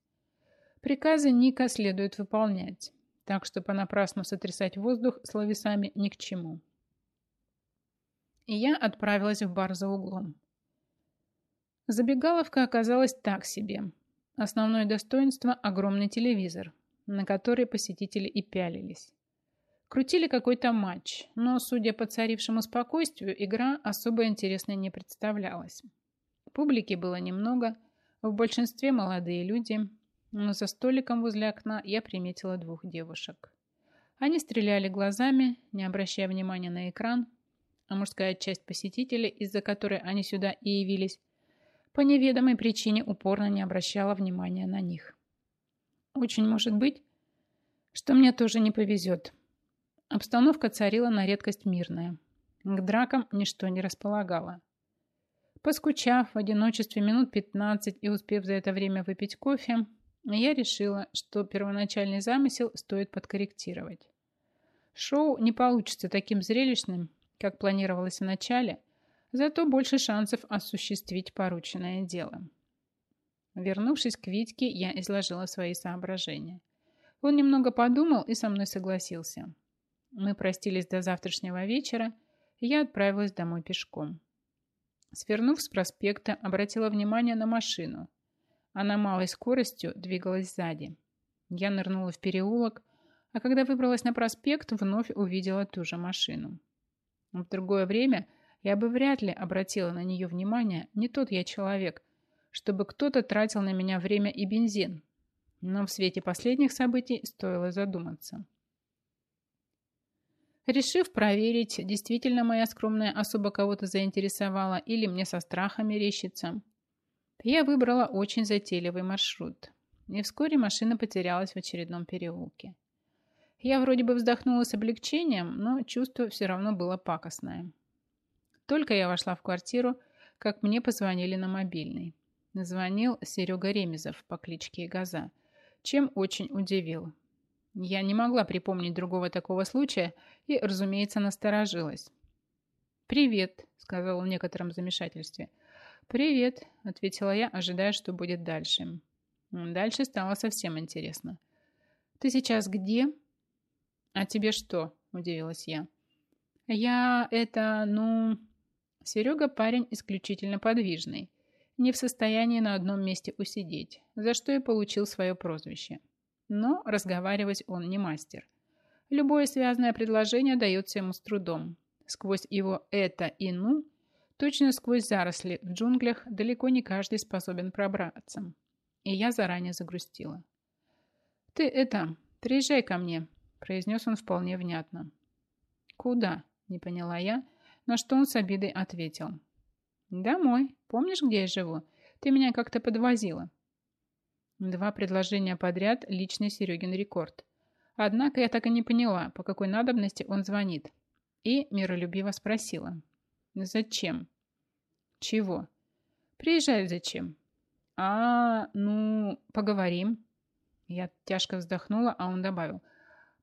Приказы Ника следует выполнять, так что понапрасну сотрясать воздух словесами ни к чему. И я отправилась в бар за углом. Забегаловка оказалась так себе. Основное достоинство – огромный телевизор, на который посетители и пялились. Крутили какой-то матч, но, судя по царившему спокойствию, игра особо интересной не представлялась. Публики было немного, в большинстве молодые люди, но за столиком возле окна я приметила двух девушек. Они стреляли глазами, не обращая внимания на экран, а мужская часть посетителей, из-за которой они сюда и явились, по неведомой причине упорно не обращала внимания на них. Очень может быть, что мне тоже не повезет, Обстановка царила на редкость мирная. К дракам ничто не располагало. Поскучав в одиночестве минут 15 и успев за это время выпить кофе, я решила, что первоначальный замысел стоит подкорректировать. Шоу не получится таким зрелищным, как планировалось в начале, зато больше шансов осуществить порученное дело. Вернувшись к Витьке, я изложила свои соображения. Он немного подумал и со мной согласился – мы простились до завтрашнего вечера, и я отправилась домой пешком. Свернув с проспекта, обратила внимание на машину. Она малой скоростью двигалась сзади. Я нырнула в переулок, а когда выбралась на проспект, вновь увидела ту же машину. В другое время я бы вряд ли обратила на нее внимание, не тот я человек, чтобы кто-то тратил на меня время и бензин. Но в свете последних событий стоило задуматься. Решив проверить, действительно моя скромная особа кого-то заинтересовала или мне со страхом мерещится, я выбрала очень затейливый маршрут. И вскоре машина потерялась в очередном переулке. Я вроде бы вздохнула с облегчением, но чувство все равно было пакостное. Только я вошла в квартиру, как мне позвонили на мобильный. Звонил Серега Ремезов по кличке Газа, чем очень удивил. Я не могла припомнить другого такого случая и, разумеется, насторожилась. «Привет», — сказал в некотором замешательстве. «Привет», — ответила я, ожидая, что будет дальше. Дальше стало совсем интересно. «Ты сейчас где?» «А тебе что?» – удивилась я. «Я это, ну...» Серега парень исключительно подвижный, не в состоянии на одном месте усидеть, за что и получил свое прозвище. Но разговаривать он не мастер. Любое связанное предложение дается ему с трудом. Сквозь его «это» и «ну» точно сквозь заросли в джунглях далеко не каждый способен пробраться. И я заранее загрустила. «Ты это, приезжай ко мне», – произнес он вполне внятно. «Куда?» – не поняла я, на что он с обидой ответил. «Домой. Помнишь, где я живу? Ты меня как-то подвозила». Два предложения подряд – личный Серегин рекорд. Однако я так и не поняла, по какой надобности он звонит. И миролюбиво спросила. «Зачем?» «Чего?» «Приезжай зачем?» «А, ну, поговорим». Я тяжко вздохнула, а он добавил.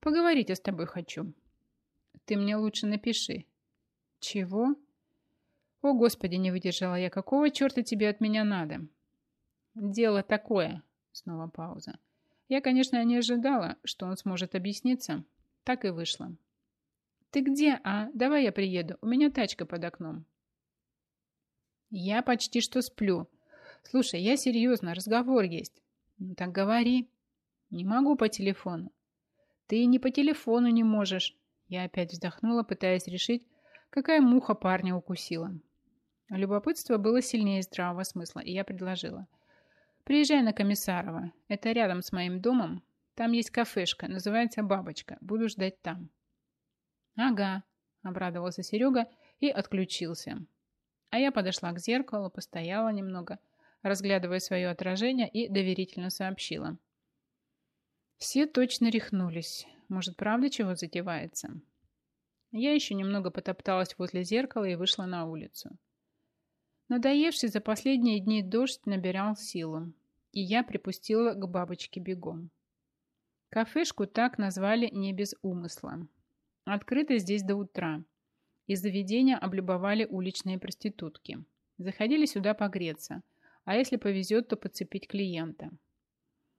«Поговорить я с тобой хочу». «Ты мне лучше напиши». «Чего?» «О, Господи, не выдержала я. Какого черта тебе от меня надо?» «Дело такое». Снова пауза. Я, конечно, не ожидала, что он сможет объясниться. Так и вышло. «Ты где, а? Давай я приеду. У меня тачка под окном». «Я почти что сплю. Слушай, я серьезно, разговор есть». «Ну так говори». «Не могу по телефону». «Ты не по телефону не можешь». Я опять вздохнула, пытаясь решить, какая муха парня укусила. Любопытство было сильнее здравого смысла, и я предложила. «Приезжай на Комиссарова. Это рядом с моим домом. Там есть кафешка, называется «Бабочка». Буду ждать там». «Ага», – обрадовался Серега и отключился. А я подошла к зеркалу, постояла немного, разглядывая свое отражение и доверительно сообщила. Все точно рехнулись. Может, правда чего затевается? Я еще немного потопталась возле зеркала и вышла на улицу. Надоевший за последние дни дождь набирал силу, и я припустила к бабочке бегом. Кафешку так назвали не без умысла. Открыто здесь до утра. Из заведения облюбовали уличные проститутки. Заходили сюда погреться, а если повезет, то подцепить клиента.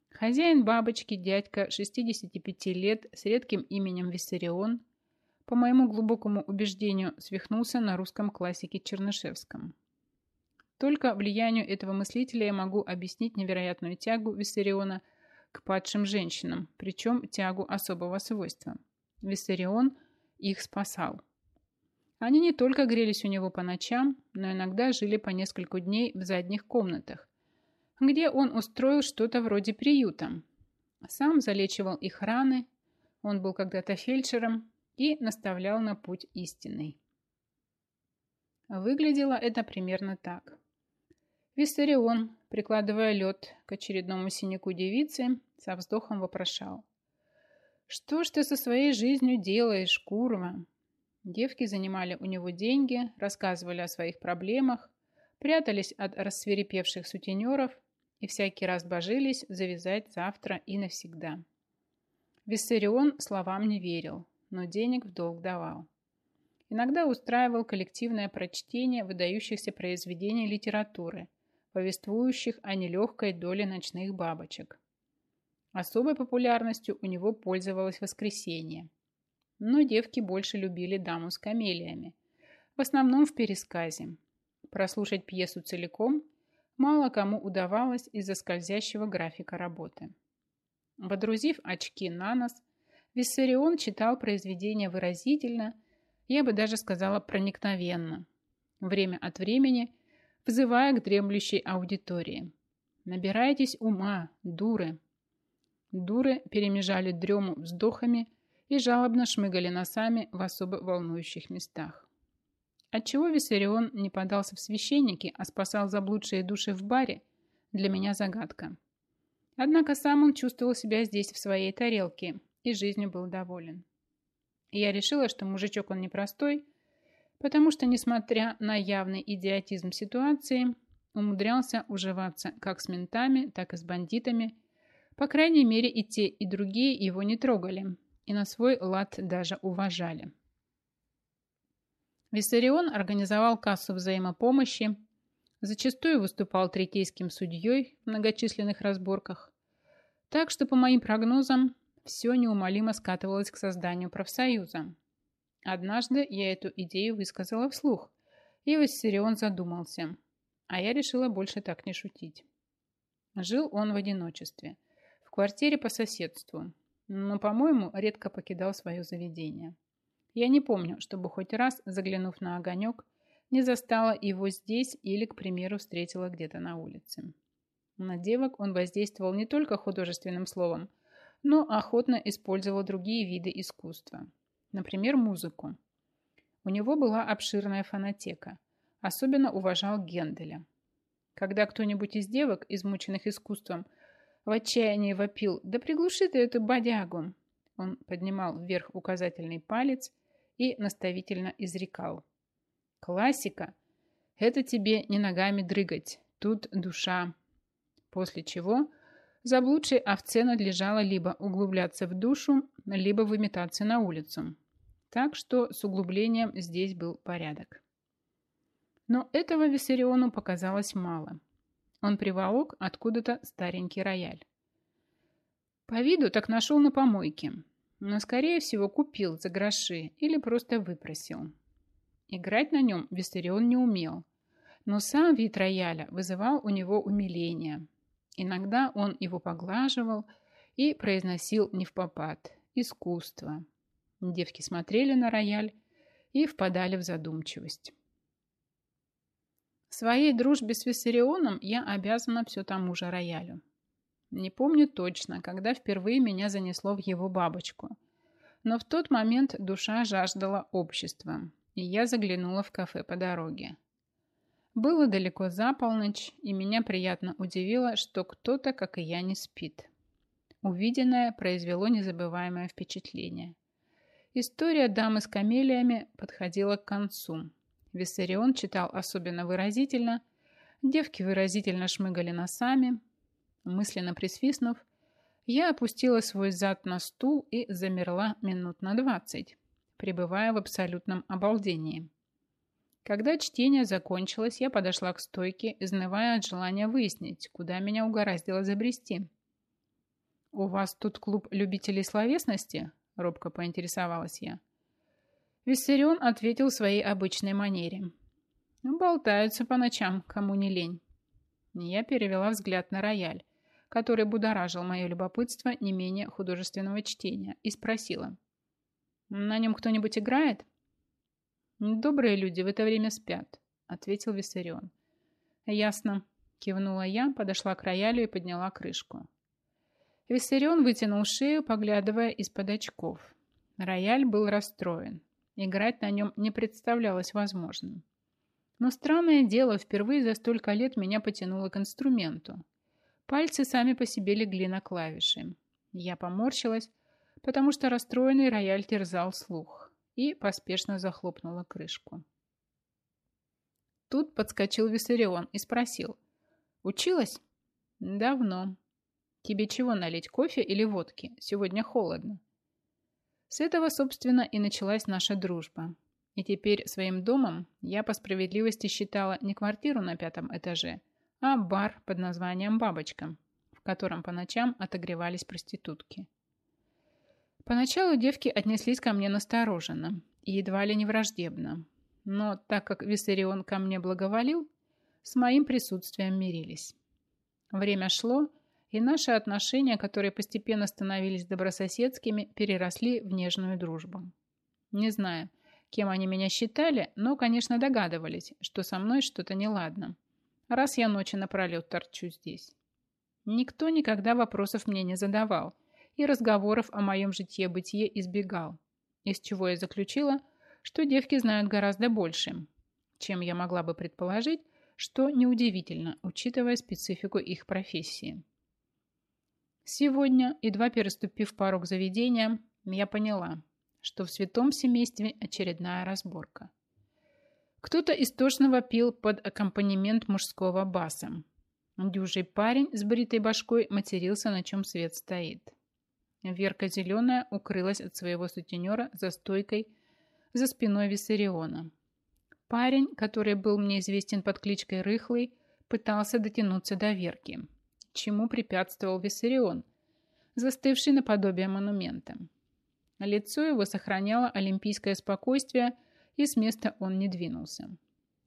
Хозяин бабочки, дядька 65 лет с редким именем Виссарион, по моему глубокому убеждению, свихнулся на русском классике Чернышевском. Только влиянию этого мыслителя я могу объяснить невероятную тягу Виссариона к падшим женщинам, причем тягу особого свойства. Виссарион их спасал. Они не только грелись у него по ночам, но иногда жили по несколько дней в задних комнатах, где он устроил что-то вроде приюта. Сам залечивал их раны, он был когда-то фельдшером и наставлял на путь истинный. Выглядело это примерно так. Виссарион, прикладывая лед к очередному синяку девицы, со вздохом вопрошал. «Что ж ты со своей жизнью делаешь, курва?» Девки занимали у него деньги, рассказывали о своих проблемах, прятались от рассверепевших сутенеров и всякий раз божились завязать завтра и навсегда. Виссарион словам не верил, но денег в долг давал. Иногда устраивал коллективное прочтение выдающихся произведений литературы, повествующих о нелегкой доле ночных бабочек. Особой популярностью у него пользовалось воскресенье. Но девки больше любили даму с камелиями, в основном в пересказе. Прослушать пьесу целиком мало кому удавалось из-за скользящего графика работы. Водрузив очки на нос, Виссарион читал произведение выразительно, я бы даже сказала проникновенно. Время от времени – взывая к дремлющей аудитории. «Набирайтесь ума, дуры!» Дуры перемежали дрему вздохами и жалобно шмыгали носами в особо волнующих местах. Отчего Виссарион не подался в священники, а спасал заблудшие души в баре, для меня загадка. Однако сам он чувствовал себя здесь в своей тарелке и жизнью был доволен. Я решила, что мужичок он непростой, потому что, несмотря на явный идиотизм ситуации, умудрялся уживаться как с ментами, так и с бандитами. По крайней мере, и те, и другие его не трогали, и на свой лад даже уважали. Виссарион организовал кассу взаимопомощи, зачастую выступал третейским судьей в многочисленных разборках, так что, по моим прогнозам, все неумолимо скатывалось к созданию профсоюза. Однажды я эту идею высказала вслух, и Виссарион задумался, а я решила больше так не шутить. Жил он в одиночестве, в квартире по соседству, но, по-моему, редко покидал свое заведение. Я не помню, чтобы хоть раз, заглянув на огонек, не застала его здесь или, к примеру, встретила где-то на улице. На девок он воздействовал не только художественным словом, но охотно использовал другие виды искусства. Например, музыку. У него была обширная фонотека. Особенно уважал Генделя. Когда кто-нибудь из девок, измученных искусством, в отчаянии вопил «Да приглуши ты эту бодягу!» Он поднимал вверх указательный палец и наставительно изрекал. «Классика! Это тебе не ногами дрыгать, тут душа!» После чего заблудшей овце надлежало либо углубляться в душу, либо выметаться на улицу. Так что с углублением здесь был порядок. Но этого Виссариону показалось мало – он приволок откуда-то старенький рояль. По виду так нашел на помойке, но, скорее всего, купил за гроши или просто выпросил. Играть на нем Виссарион не умел, но сам вид рояля вызывал у него умиление. Иногда он его поглаживал и произносил не в попад «искусство». Девки смотрели на рояль и впадали в задумчивость. Своей дружбе с Виссарионом я обязана все тому же роялю. Не помню точно, когда впервые меня занесло в его бабочку. Но в тот момент душа жаждала общества, и я заглянула в кафе по дороге. Было далеко за полночь, и меня приятно удивило, что кто-то, как и я, не спит. Увиденное произвело незабываемое впечатление. История дамы с камелиями подходила к концу, Виссарион читал особенно выразительно, девки выразительно шмыгали носами. Мысленно присвистнув, я опустила свой зад на стул и замерла минут на двадцать, пребывая в абсолютном обалдении. Когда чтение закончилось, я подошла к стойке, изнывая от желания выяснить, куда меня угораздило забрести. «У вас тут клуб любителей словесности?» – робко поинтересовалась я. Виссарион ответил своей обычной манере. Болтаются по ночам, кому не лень. Я перевела взгляд на рояль, который будоражил мое любопытство не менее художественного чтения, и спросила. «На нем кто-нибудь играет?» «Добрые люди в это время спят», — ответил Виссарион. «Ясно», — кивнула я, подошла к роялю и подняла крышку. Виссарион вытянул шею, поглядывая из-под очков. Рояль был расстроен. Играть на нем не представлялось возможным. Но странное дело, впервые за столько лет меня потянуло к инструменту. Пальцы сами по себе легли на клавиши. Я поморщилась, потому что расстроенный рояль терзал слух, и поспешно захлопнула крышку. Тут подскочил Виссарион и спросил. «Училась?» «Давно. Тебе чего налить, кофе или водки? Сегодня холодно». С этого, собственно, и началась наша дружба. И теперь своим домом я по справедливости считала не квартиру на пятом этаже, а бар под названием «Бабочка», в котором по ночам отогревались проститутки. Поначалу девки отнеслись ко мне настороженно и едва ли не враждебно, но так как Виссарион ко мне благоволил, с моим присутствием мирились. Время шло, и наши отношения, которые постепенно становились добрососедскими, переросли в нежную дружбу. Не знаю, кем они меня считали, но, конечно, догадывались, что со мной что-то неладно, раз я ночи напролет торчу здесь. Никто никогда вопросов мне не задавал и разговоров о моем житье-бытие избегал, из чего я заключила, что девки знают гораздо больше, чем я могла бы предположить, что неудивительно, учитывая специфику их профессии. Сегодня, едва переступив порог заведения, я поняла, что в святом семействе очередная разборка. Кто-то истошно вопил под аккомпанемент мужского баса. Дюжий парень с бритой башкой матерился, на чем свет стоит. Верка зеленая укрылась от своего сутенера за стойкой за спиной Виссариона. Парень, который был мне известен под кличкой Рыхлый, пытался дотянуться до Верки – чему препятствовал Виссарион, застывший наподобие монумента. Лицо его сохраняло олимпийское спокойствие, и с места он не двинулся.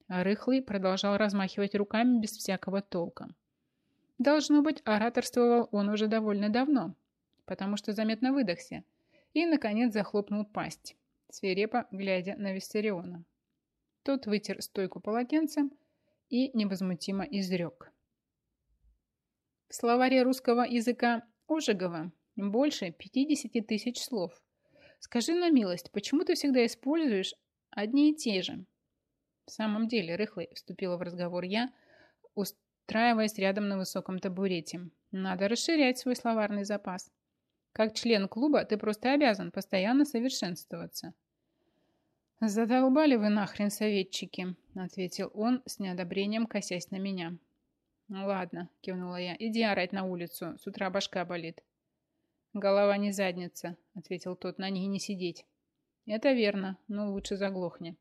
А Рыхлый продолжал размахивать руками без всякого толка. Должно быть, ораторствовал он уже довольно давно, потому что заметно выдохся и, наконец, захлопнул пасть, свирепо глядя на Виссариона. Тот вытер стойку полотенцем и невозмутимо изрек. В словаре русского языка Ожегова больше 50 тысяч слов. Скажи на милость, почему ты всегда используешь одни и те же? В самом деле, рыхлый, вступила в разговор я, устраиваясь рядом на высоком табурете. Надо расширять свой словарный запас. Как член клуба ты просто обязан постоянно совершенствоваться. «Задолбали вы нахрен, советчики», — ответил он с неодобрением, косясь на меня. «Ну ладно», — кивнула я, — «иди орать на улицу, с утра башка болит». «Голова не задница», — ответил тот, — «на ней не сидеть». «Это верно, но лучше заглохни».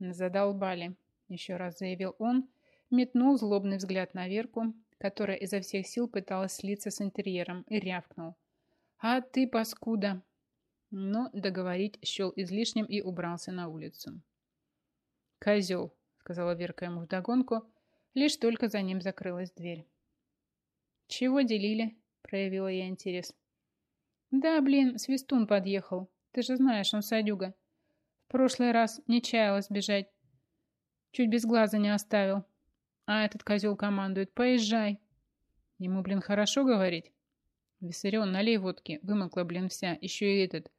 «Задолбали», — еще раз заявил он, метнул злобный взгляд на Верку, которая изо всех сил пыталась слиться с интерьером, и рявкнул. «А ты, паскуда!» Но договорить счел излишним и убрался на улицу. «Козел», — сказала Верка ему вдогонку, лишь только за ним закрылась дверь. «Чего делили?» — проявила я интерес. «Да, блин, Свистун подъехал. Ты же знаешь, он садюга. В прошлый раз не чаялась бежать. Чуть без глаза не оставил. А этот козел командует. Поезжай. Ему, блин, хорошо говорить? Виссарион, налей водки. Вымокла, блин, вся. Еще и этот.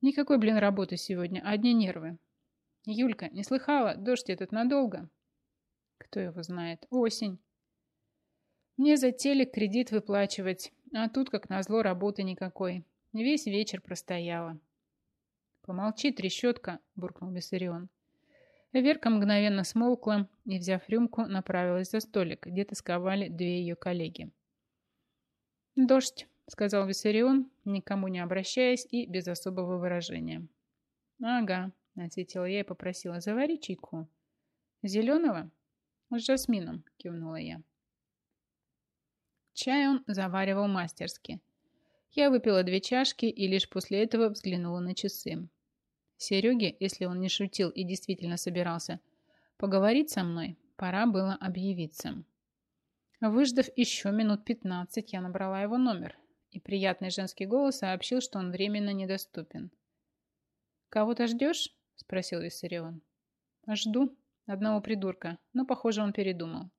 Никакой, блин, работы сегодня. Одни нервы. Юлька, не слыхала? Дождь этот надолго? Кто его знает? Осень. Мне за телек кредит выплачивать. А тут, как назло, работы никакой. Весь вечер простояла. Помолчи, трещотка, буркнул Виссарион. Верка мгновенно смолкла и, взяв рюмку, направилась за столик, где тосковали две ее коллеги. «Дождь», — сказал Виссарион, никому не обращаясь и без особого выражения. «Ага», — ответила я и попросила, — «завари чайку». «Зеленого?» «С жасмином», — кивнула я. Чай он заваривал мастерски. Я выпила две чашки и лишь после этого взглянула на часы. Сереге, если он не шутил и действительно собирался поговорить со мной, пора было объявиться. Выждав еще минут пятнадцать, я набрала его номер, и приятный женский голос сообщил, что он временно недоступен. «Кого-то ждешь?» – спросил Виссарион. «Жду. Одного придурка, но, похоже, он передумал».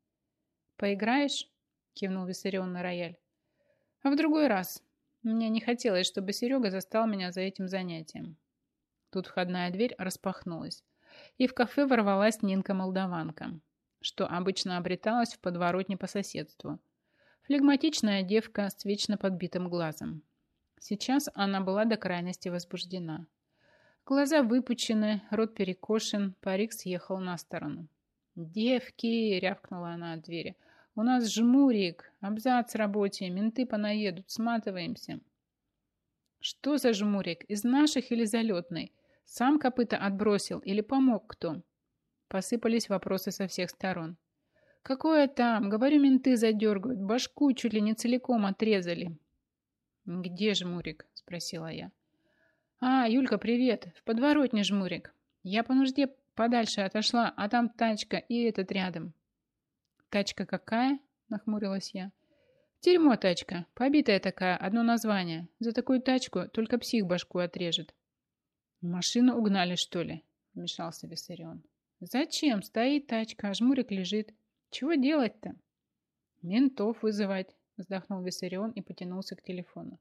«Поиграешь?» – кивнул Виссарион на рояль. «А в другой раз. Мне не хотелось, чтобы Серега застал меня за этим занятием». Тут входная дверь распахнулась, и в кафе ворвалась Нинка-молдаванка, что обычно обреталась в подворотне по соседству. Флегматичная девка с вечно подбитым глазом. Сейчас она была до крайности возбуждена. Глаза выпучены, рот перекошен, парик съехал на сторону. «Девки!» — рявкнула она от двери. «У нас жмурик! Абзац работе! Менты понаедут! Сматываемся!» «Что за жмурик? Из наших или залетный? Сам копыта отбросил или помог кто? Посыпались вопросы со всех сторон. Какое там? Говорю, менты задергают. Башку чуть ли не целиком отрезали. Где жмурик? Спросила я. А, Юлька, привет. В подворотне жмурик. Я по нужде подальше отошла, а там тачка и этот рядом. Тачка какая? Нахмурилась я. Дерьмо тачка. Побитая такая, одно название. За такую тачку только псих башку отрежет. «Машину угнали, что ли?» – вмешался Виссарион. «Зачем? Стоит тачка, а жмурик лежит. Чего делать-то?» «Ментов вызывать», – вздохнул Виссарион и потянулся к телефону.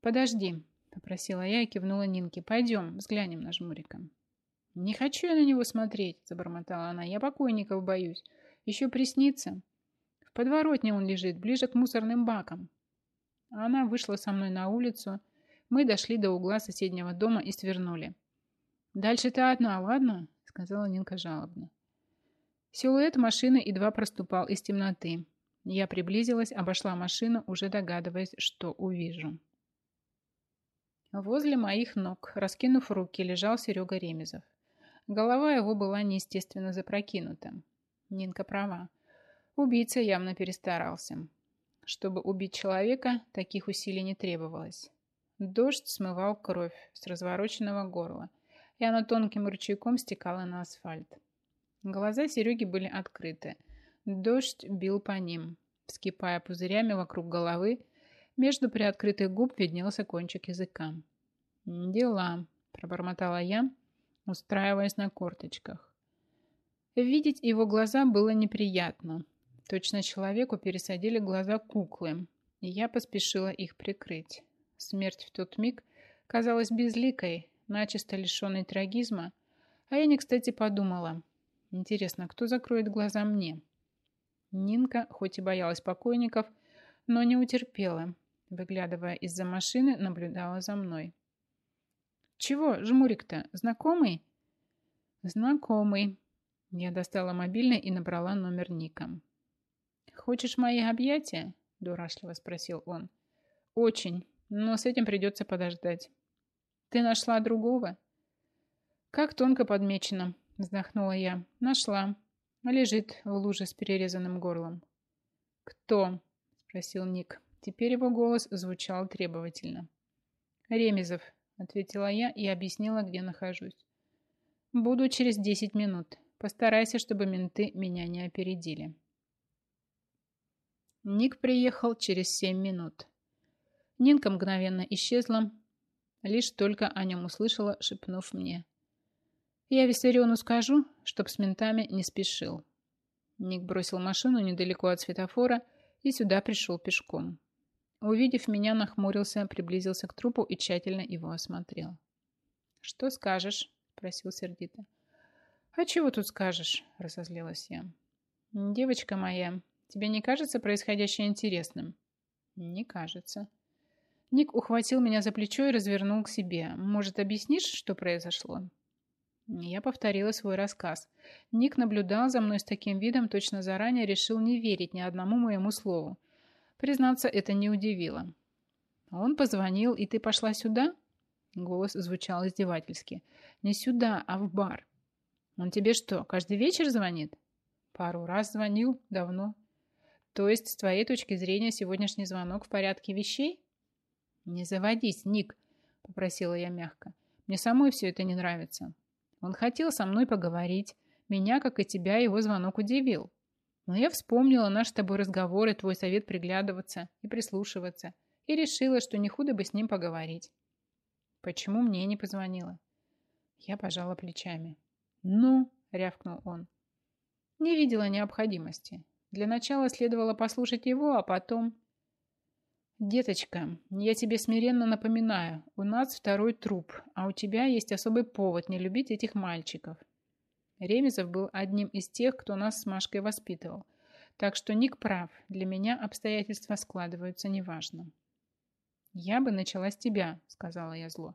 «Подожди», – попросила я и кивнула Нинке. «Пойдем, взглянем на жмурика». «Не хочу я на него смотреть», – забормотала она. «Я покойников боюсь. Еще приснится. В подворотне он лежит, ближе к мусорным бакам». Она вышла со мной на улицу, – мы дошли до угла соседнего дома и свернули. «Дальше ты одна, ладно?» — сказала Нинка жалобно. Силуэт машины едва проступал из темноты. Я приблизилась, обошла машину, уже догадываясь, что увижу. Возле моих ног, раскинув руки, лежал Серега Ремезов. Голова его была неестественно запрокинута. Нинка права. Убийца явно перестарался. Чтобы убить человека, таких усилий не требовалось. Дождь смывал кровь с развороченного горла, и она тонким ручейком стекала на асфальт. Глаза Сереги были открыты. Дождь бил по ним. Вскипая пузырями вокруг головы, между приоткрытых губ виднелся кончик языка. «Дела», – пробормотала я, устраиваясь на корточках. Видеть его глаза было неприятно. Точно человеку пересадили глаза куклы, и я поспешила их прикрыть. Смерть в тот миг казалась безликой, начисто лишенной трагизма, а я не кстати подумала. Интересно, кто закроет глаза мне? Нинка, хоть и боялась покойников, но не утерпела. Выглядывая из-за машины, наблюдала за мной. «Чего, жмурик-то, знакомый?» «Знакомый». Я достала мобильный и набрала номер Ника. «Хочешь мои объятия?» – дурашливо спросил он. «Очень, но с этим придется подождать». «Ты нашла другого?» «Как тонко подмечено», – вздохнула я. «Нашла. Лежит в луже с перерезанным горлом». «Кто?» – спросил Ник. Теперь его голос звучал требовательно. «Ремезов», – ответила я и объяснила, где нахожусь. «Буду через десять минут. Постарайся, чтобы менты меня не опередили». Ник приехал через семь минут. Нинка мгновенно исчезла, лишь только о нем услышала, шепнув мне. «Я Виссариону скажу, чтоб с ментами не спешил». Ник бросил машину недалеко от светофора и сюда пришел пешком. Увидев меня, нахмурился, приблизился к трупу и тщательно его осмотрел. «Что скажешь?» – просил сердито. «А чего тут скажешь?» – разозлилась я. «Девочка моя, Тебе не кажется происходящее интересным?» «Не кажется». Ник ухватил меня за плечо и развернул к себе. «Может, объяснишь, что произошло?» Я повторила свой рассказ. Ник наблюдал за мной с таким видом, точно заранее решил не верить ни одному моему слову. Признаться, это не удивило. «Он позвонил, и ты пошла сюда?» Голос звучал издевательски. «Не сюда, а в бар». «Он тебе что, каждый вечер звонит?» «Пару раз звонил. Давно». То есть, с твоей точки зрения, сегодняшний звонок в порядке вещей? Не заводись, Ник, попросила я мягко. Мне самой все это не нравится. Он хотел со мной поговорить. Меня, как и тебя, его звонок удивил. Но я вспомнила наш с тобой разговор и твой совет приглядываться и прислушиваться, и решила, что не худо бы с ним поговорить. Почему мне не позвонила? Я пожала плечами. «Ну?» – рявкнул он. Не видела необходимости. Для начала следовало послушать его, а потом... «Деточка, я тебе смиренно напоминаю, у нас второй труп, а у тебя есть особый повод не любить этих мальчиков». Ремезов был одним из тех, кто нас с Машкой воспитывал. Так что Ник прав, для меня обстоятельства складываются неважно. «Я бы начала с тебя», — сказала я зло,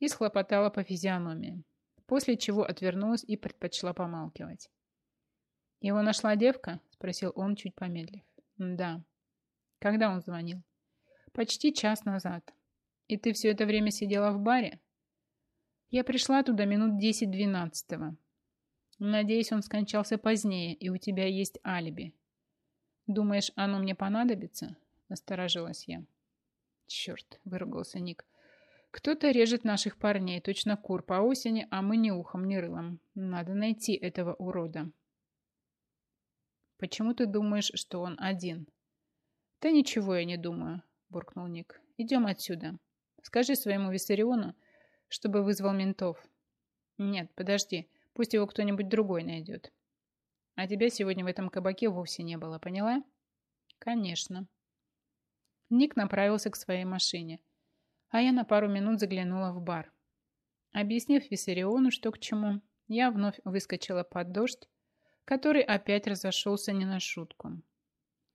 и схлопотала по физиономии, после чего отвернулась и предпочла помалкивать. «Его нашла девка?» – спросил он, чуть помедлив. «Да». «Когда он звонил?» «Почти час назад». «И ты все это время сидела в баре?» «Я пришла туда минут десять двенадцатого. Надеюсь, он скончался позднее, и у тебя есть алиби». «Думаешь, оно мне понадобится?» – насторожилась я. «Черт!» – выругался Ник. «Кто-то режет наших парней, точно кур по осени, а мы ни ухом, ни рылом. Надо найти этого урода». Почему ты думаешь, что он один? Да ничего я не думаю, буркнул Ник. Идем отсюда. Скажи своему Виссариону, чтобы вызвал ментов. Нет, подожди, пусть его кто-нибудь другой найдет. А тебя сегодня в этом кабаке вовсе не было, поняла? Конечно. Ник направился к своей машине, а я на пару минут заглянула в бар. Объяснив Виссариону, что к чему, я вновь выскочила под дождь который опять разошелся не на шутку.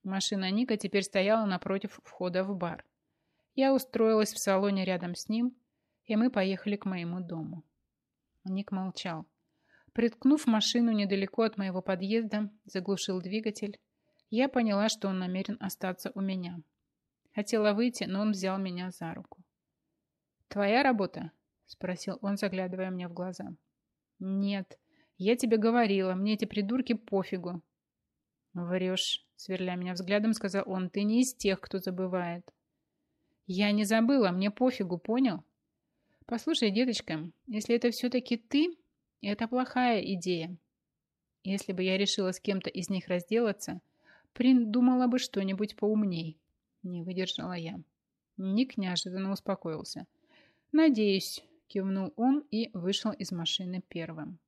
Машина Ника теперь стояла напротив входа в бар. Я устроилась в салоне рядом с ним, и мы поехали к моему дому. Ник молчал. Приткнув машину недалеко от моего подъезда, заглушил двигатель. Я поняла, что он намерен остаться у меня. Хотела выйти, но он взял меня за руку. «Твоя работа?» – спросил он, заглядывая мне в глаза. «Нет», я тебе говорила, мне эти придурки пофигу. Врешь, сверля меня взглядом, сказал он. Ты не из тех, кто забывает. Я не забыла, мне пофигу, понял? Послушай, деточка, если это все-таки ты, это плохая идея. Если бы я решила с кем-то из них разделаться, Придумала бы что-нибудь поумней. Не выдержала я. Ник неожиданно успокоился. «Надеюсь», – кивнул он и вышел из машины первым.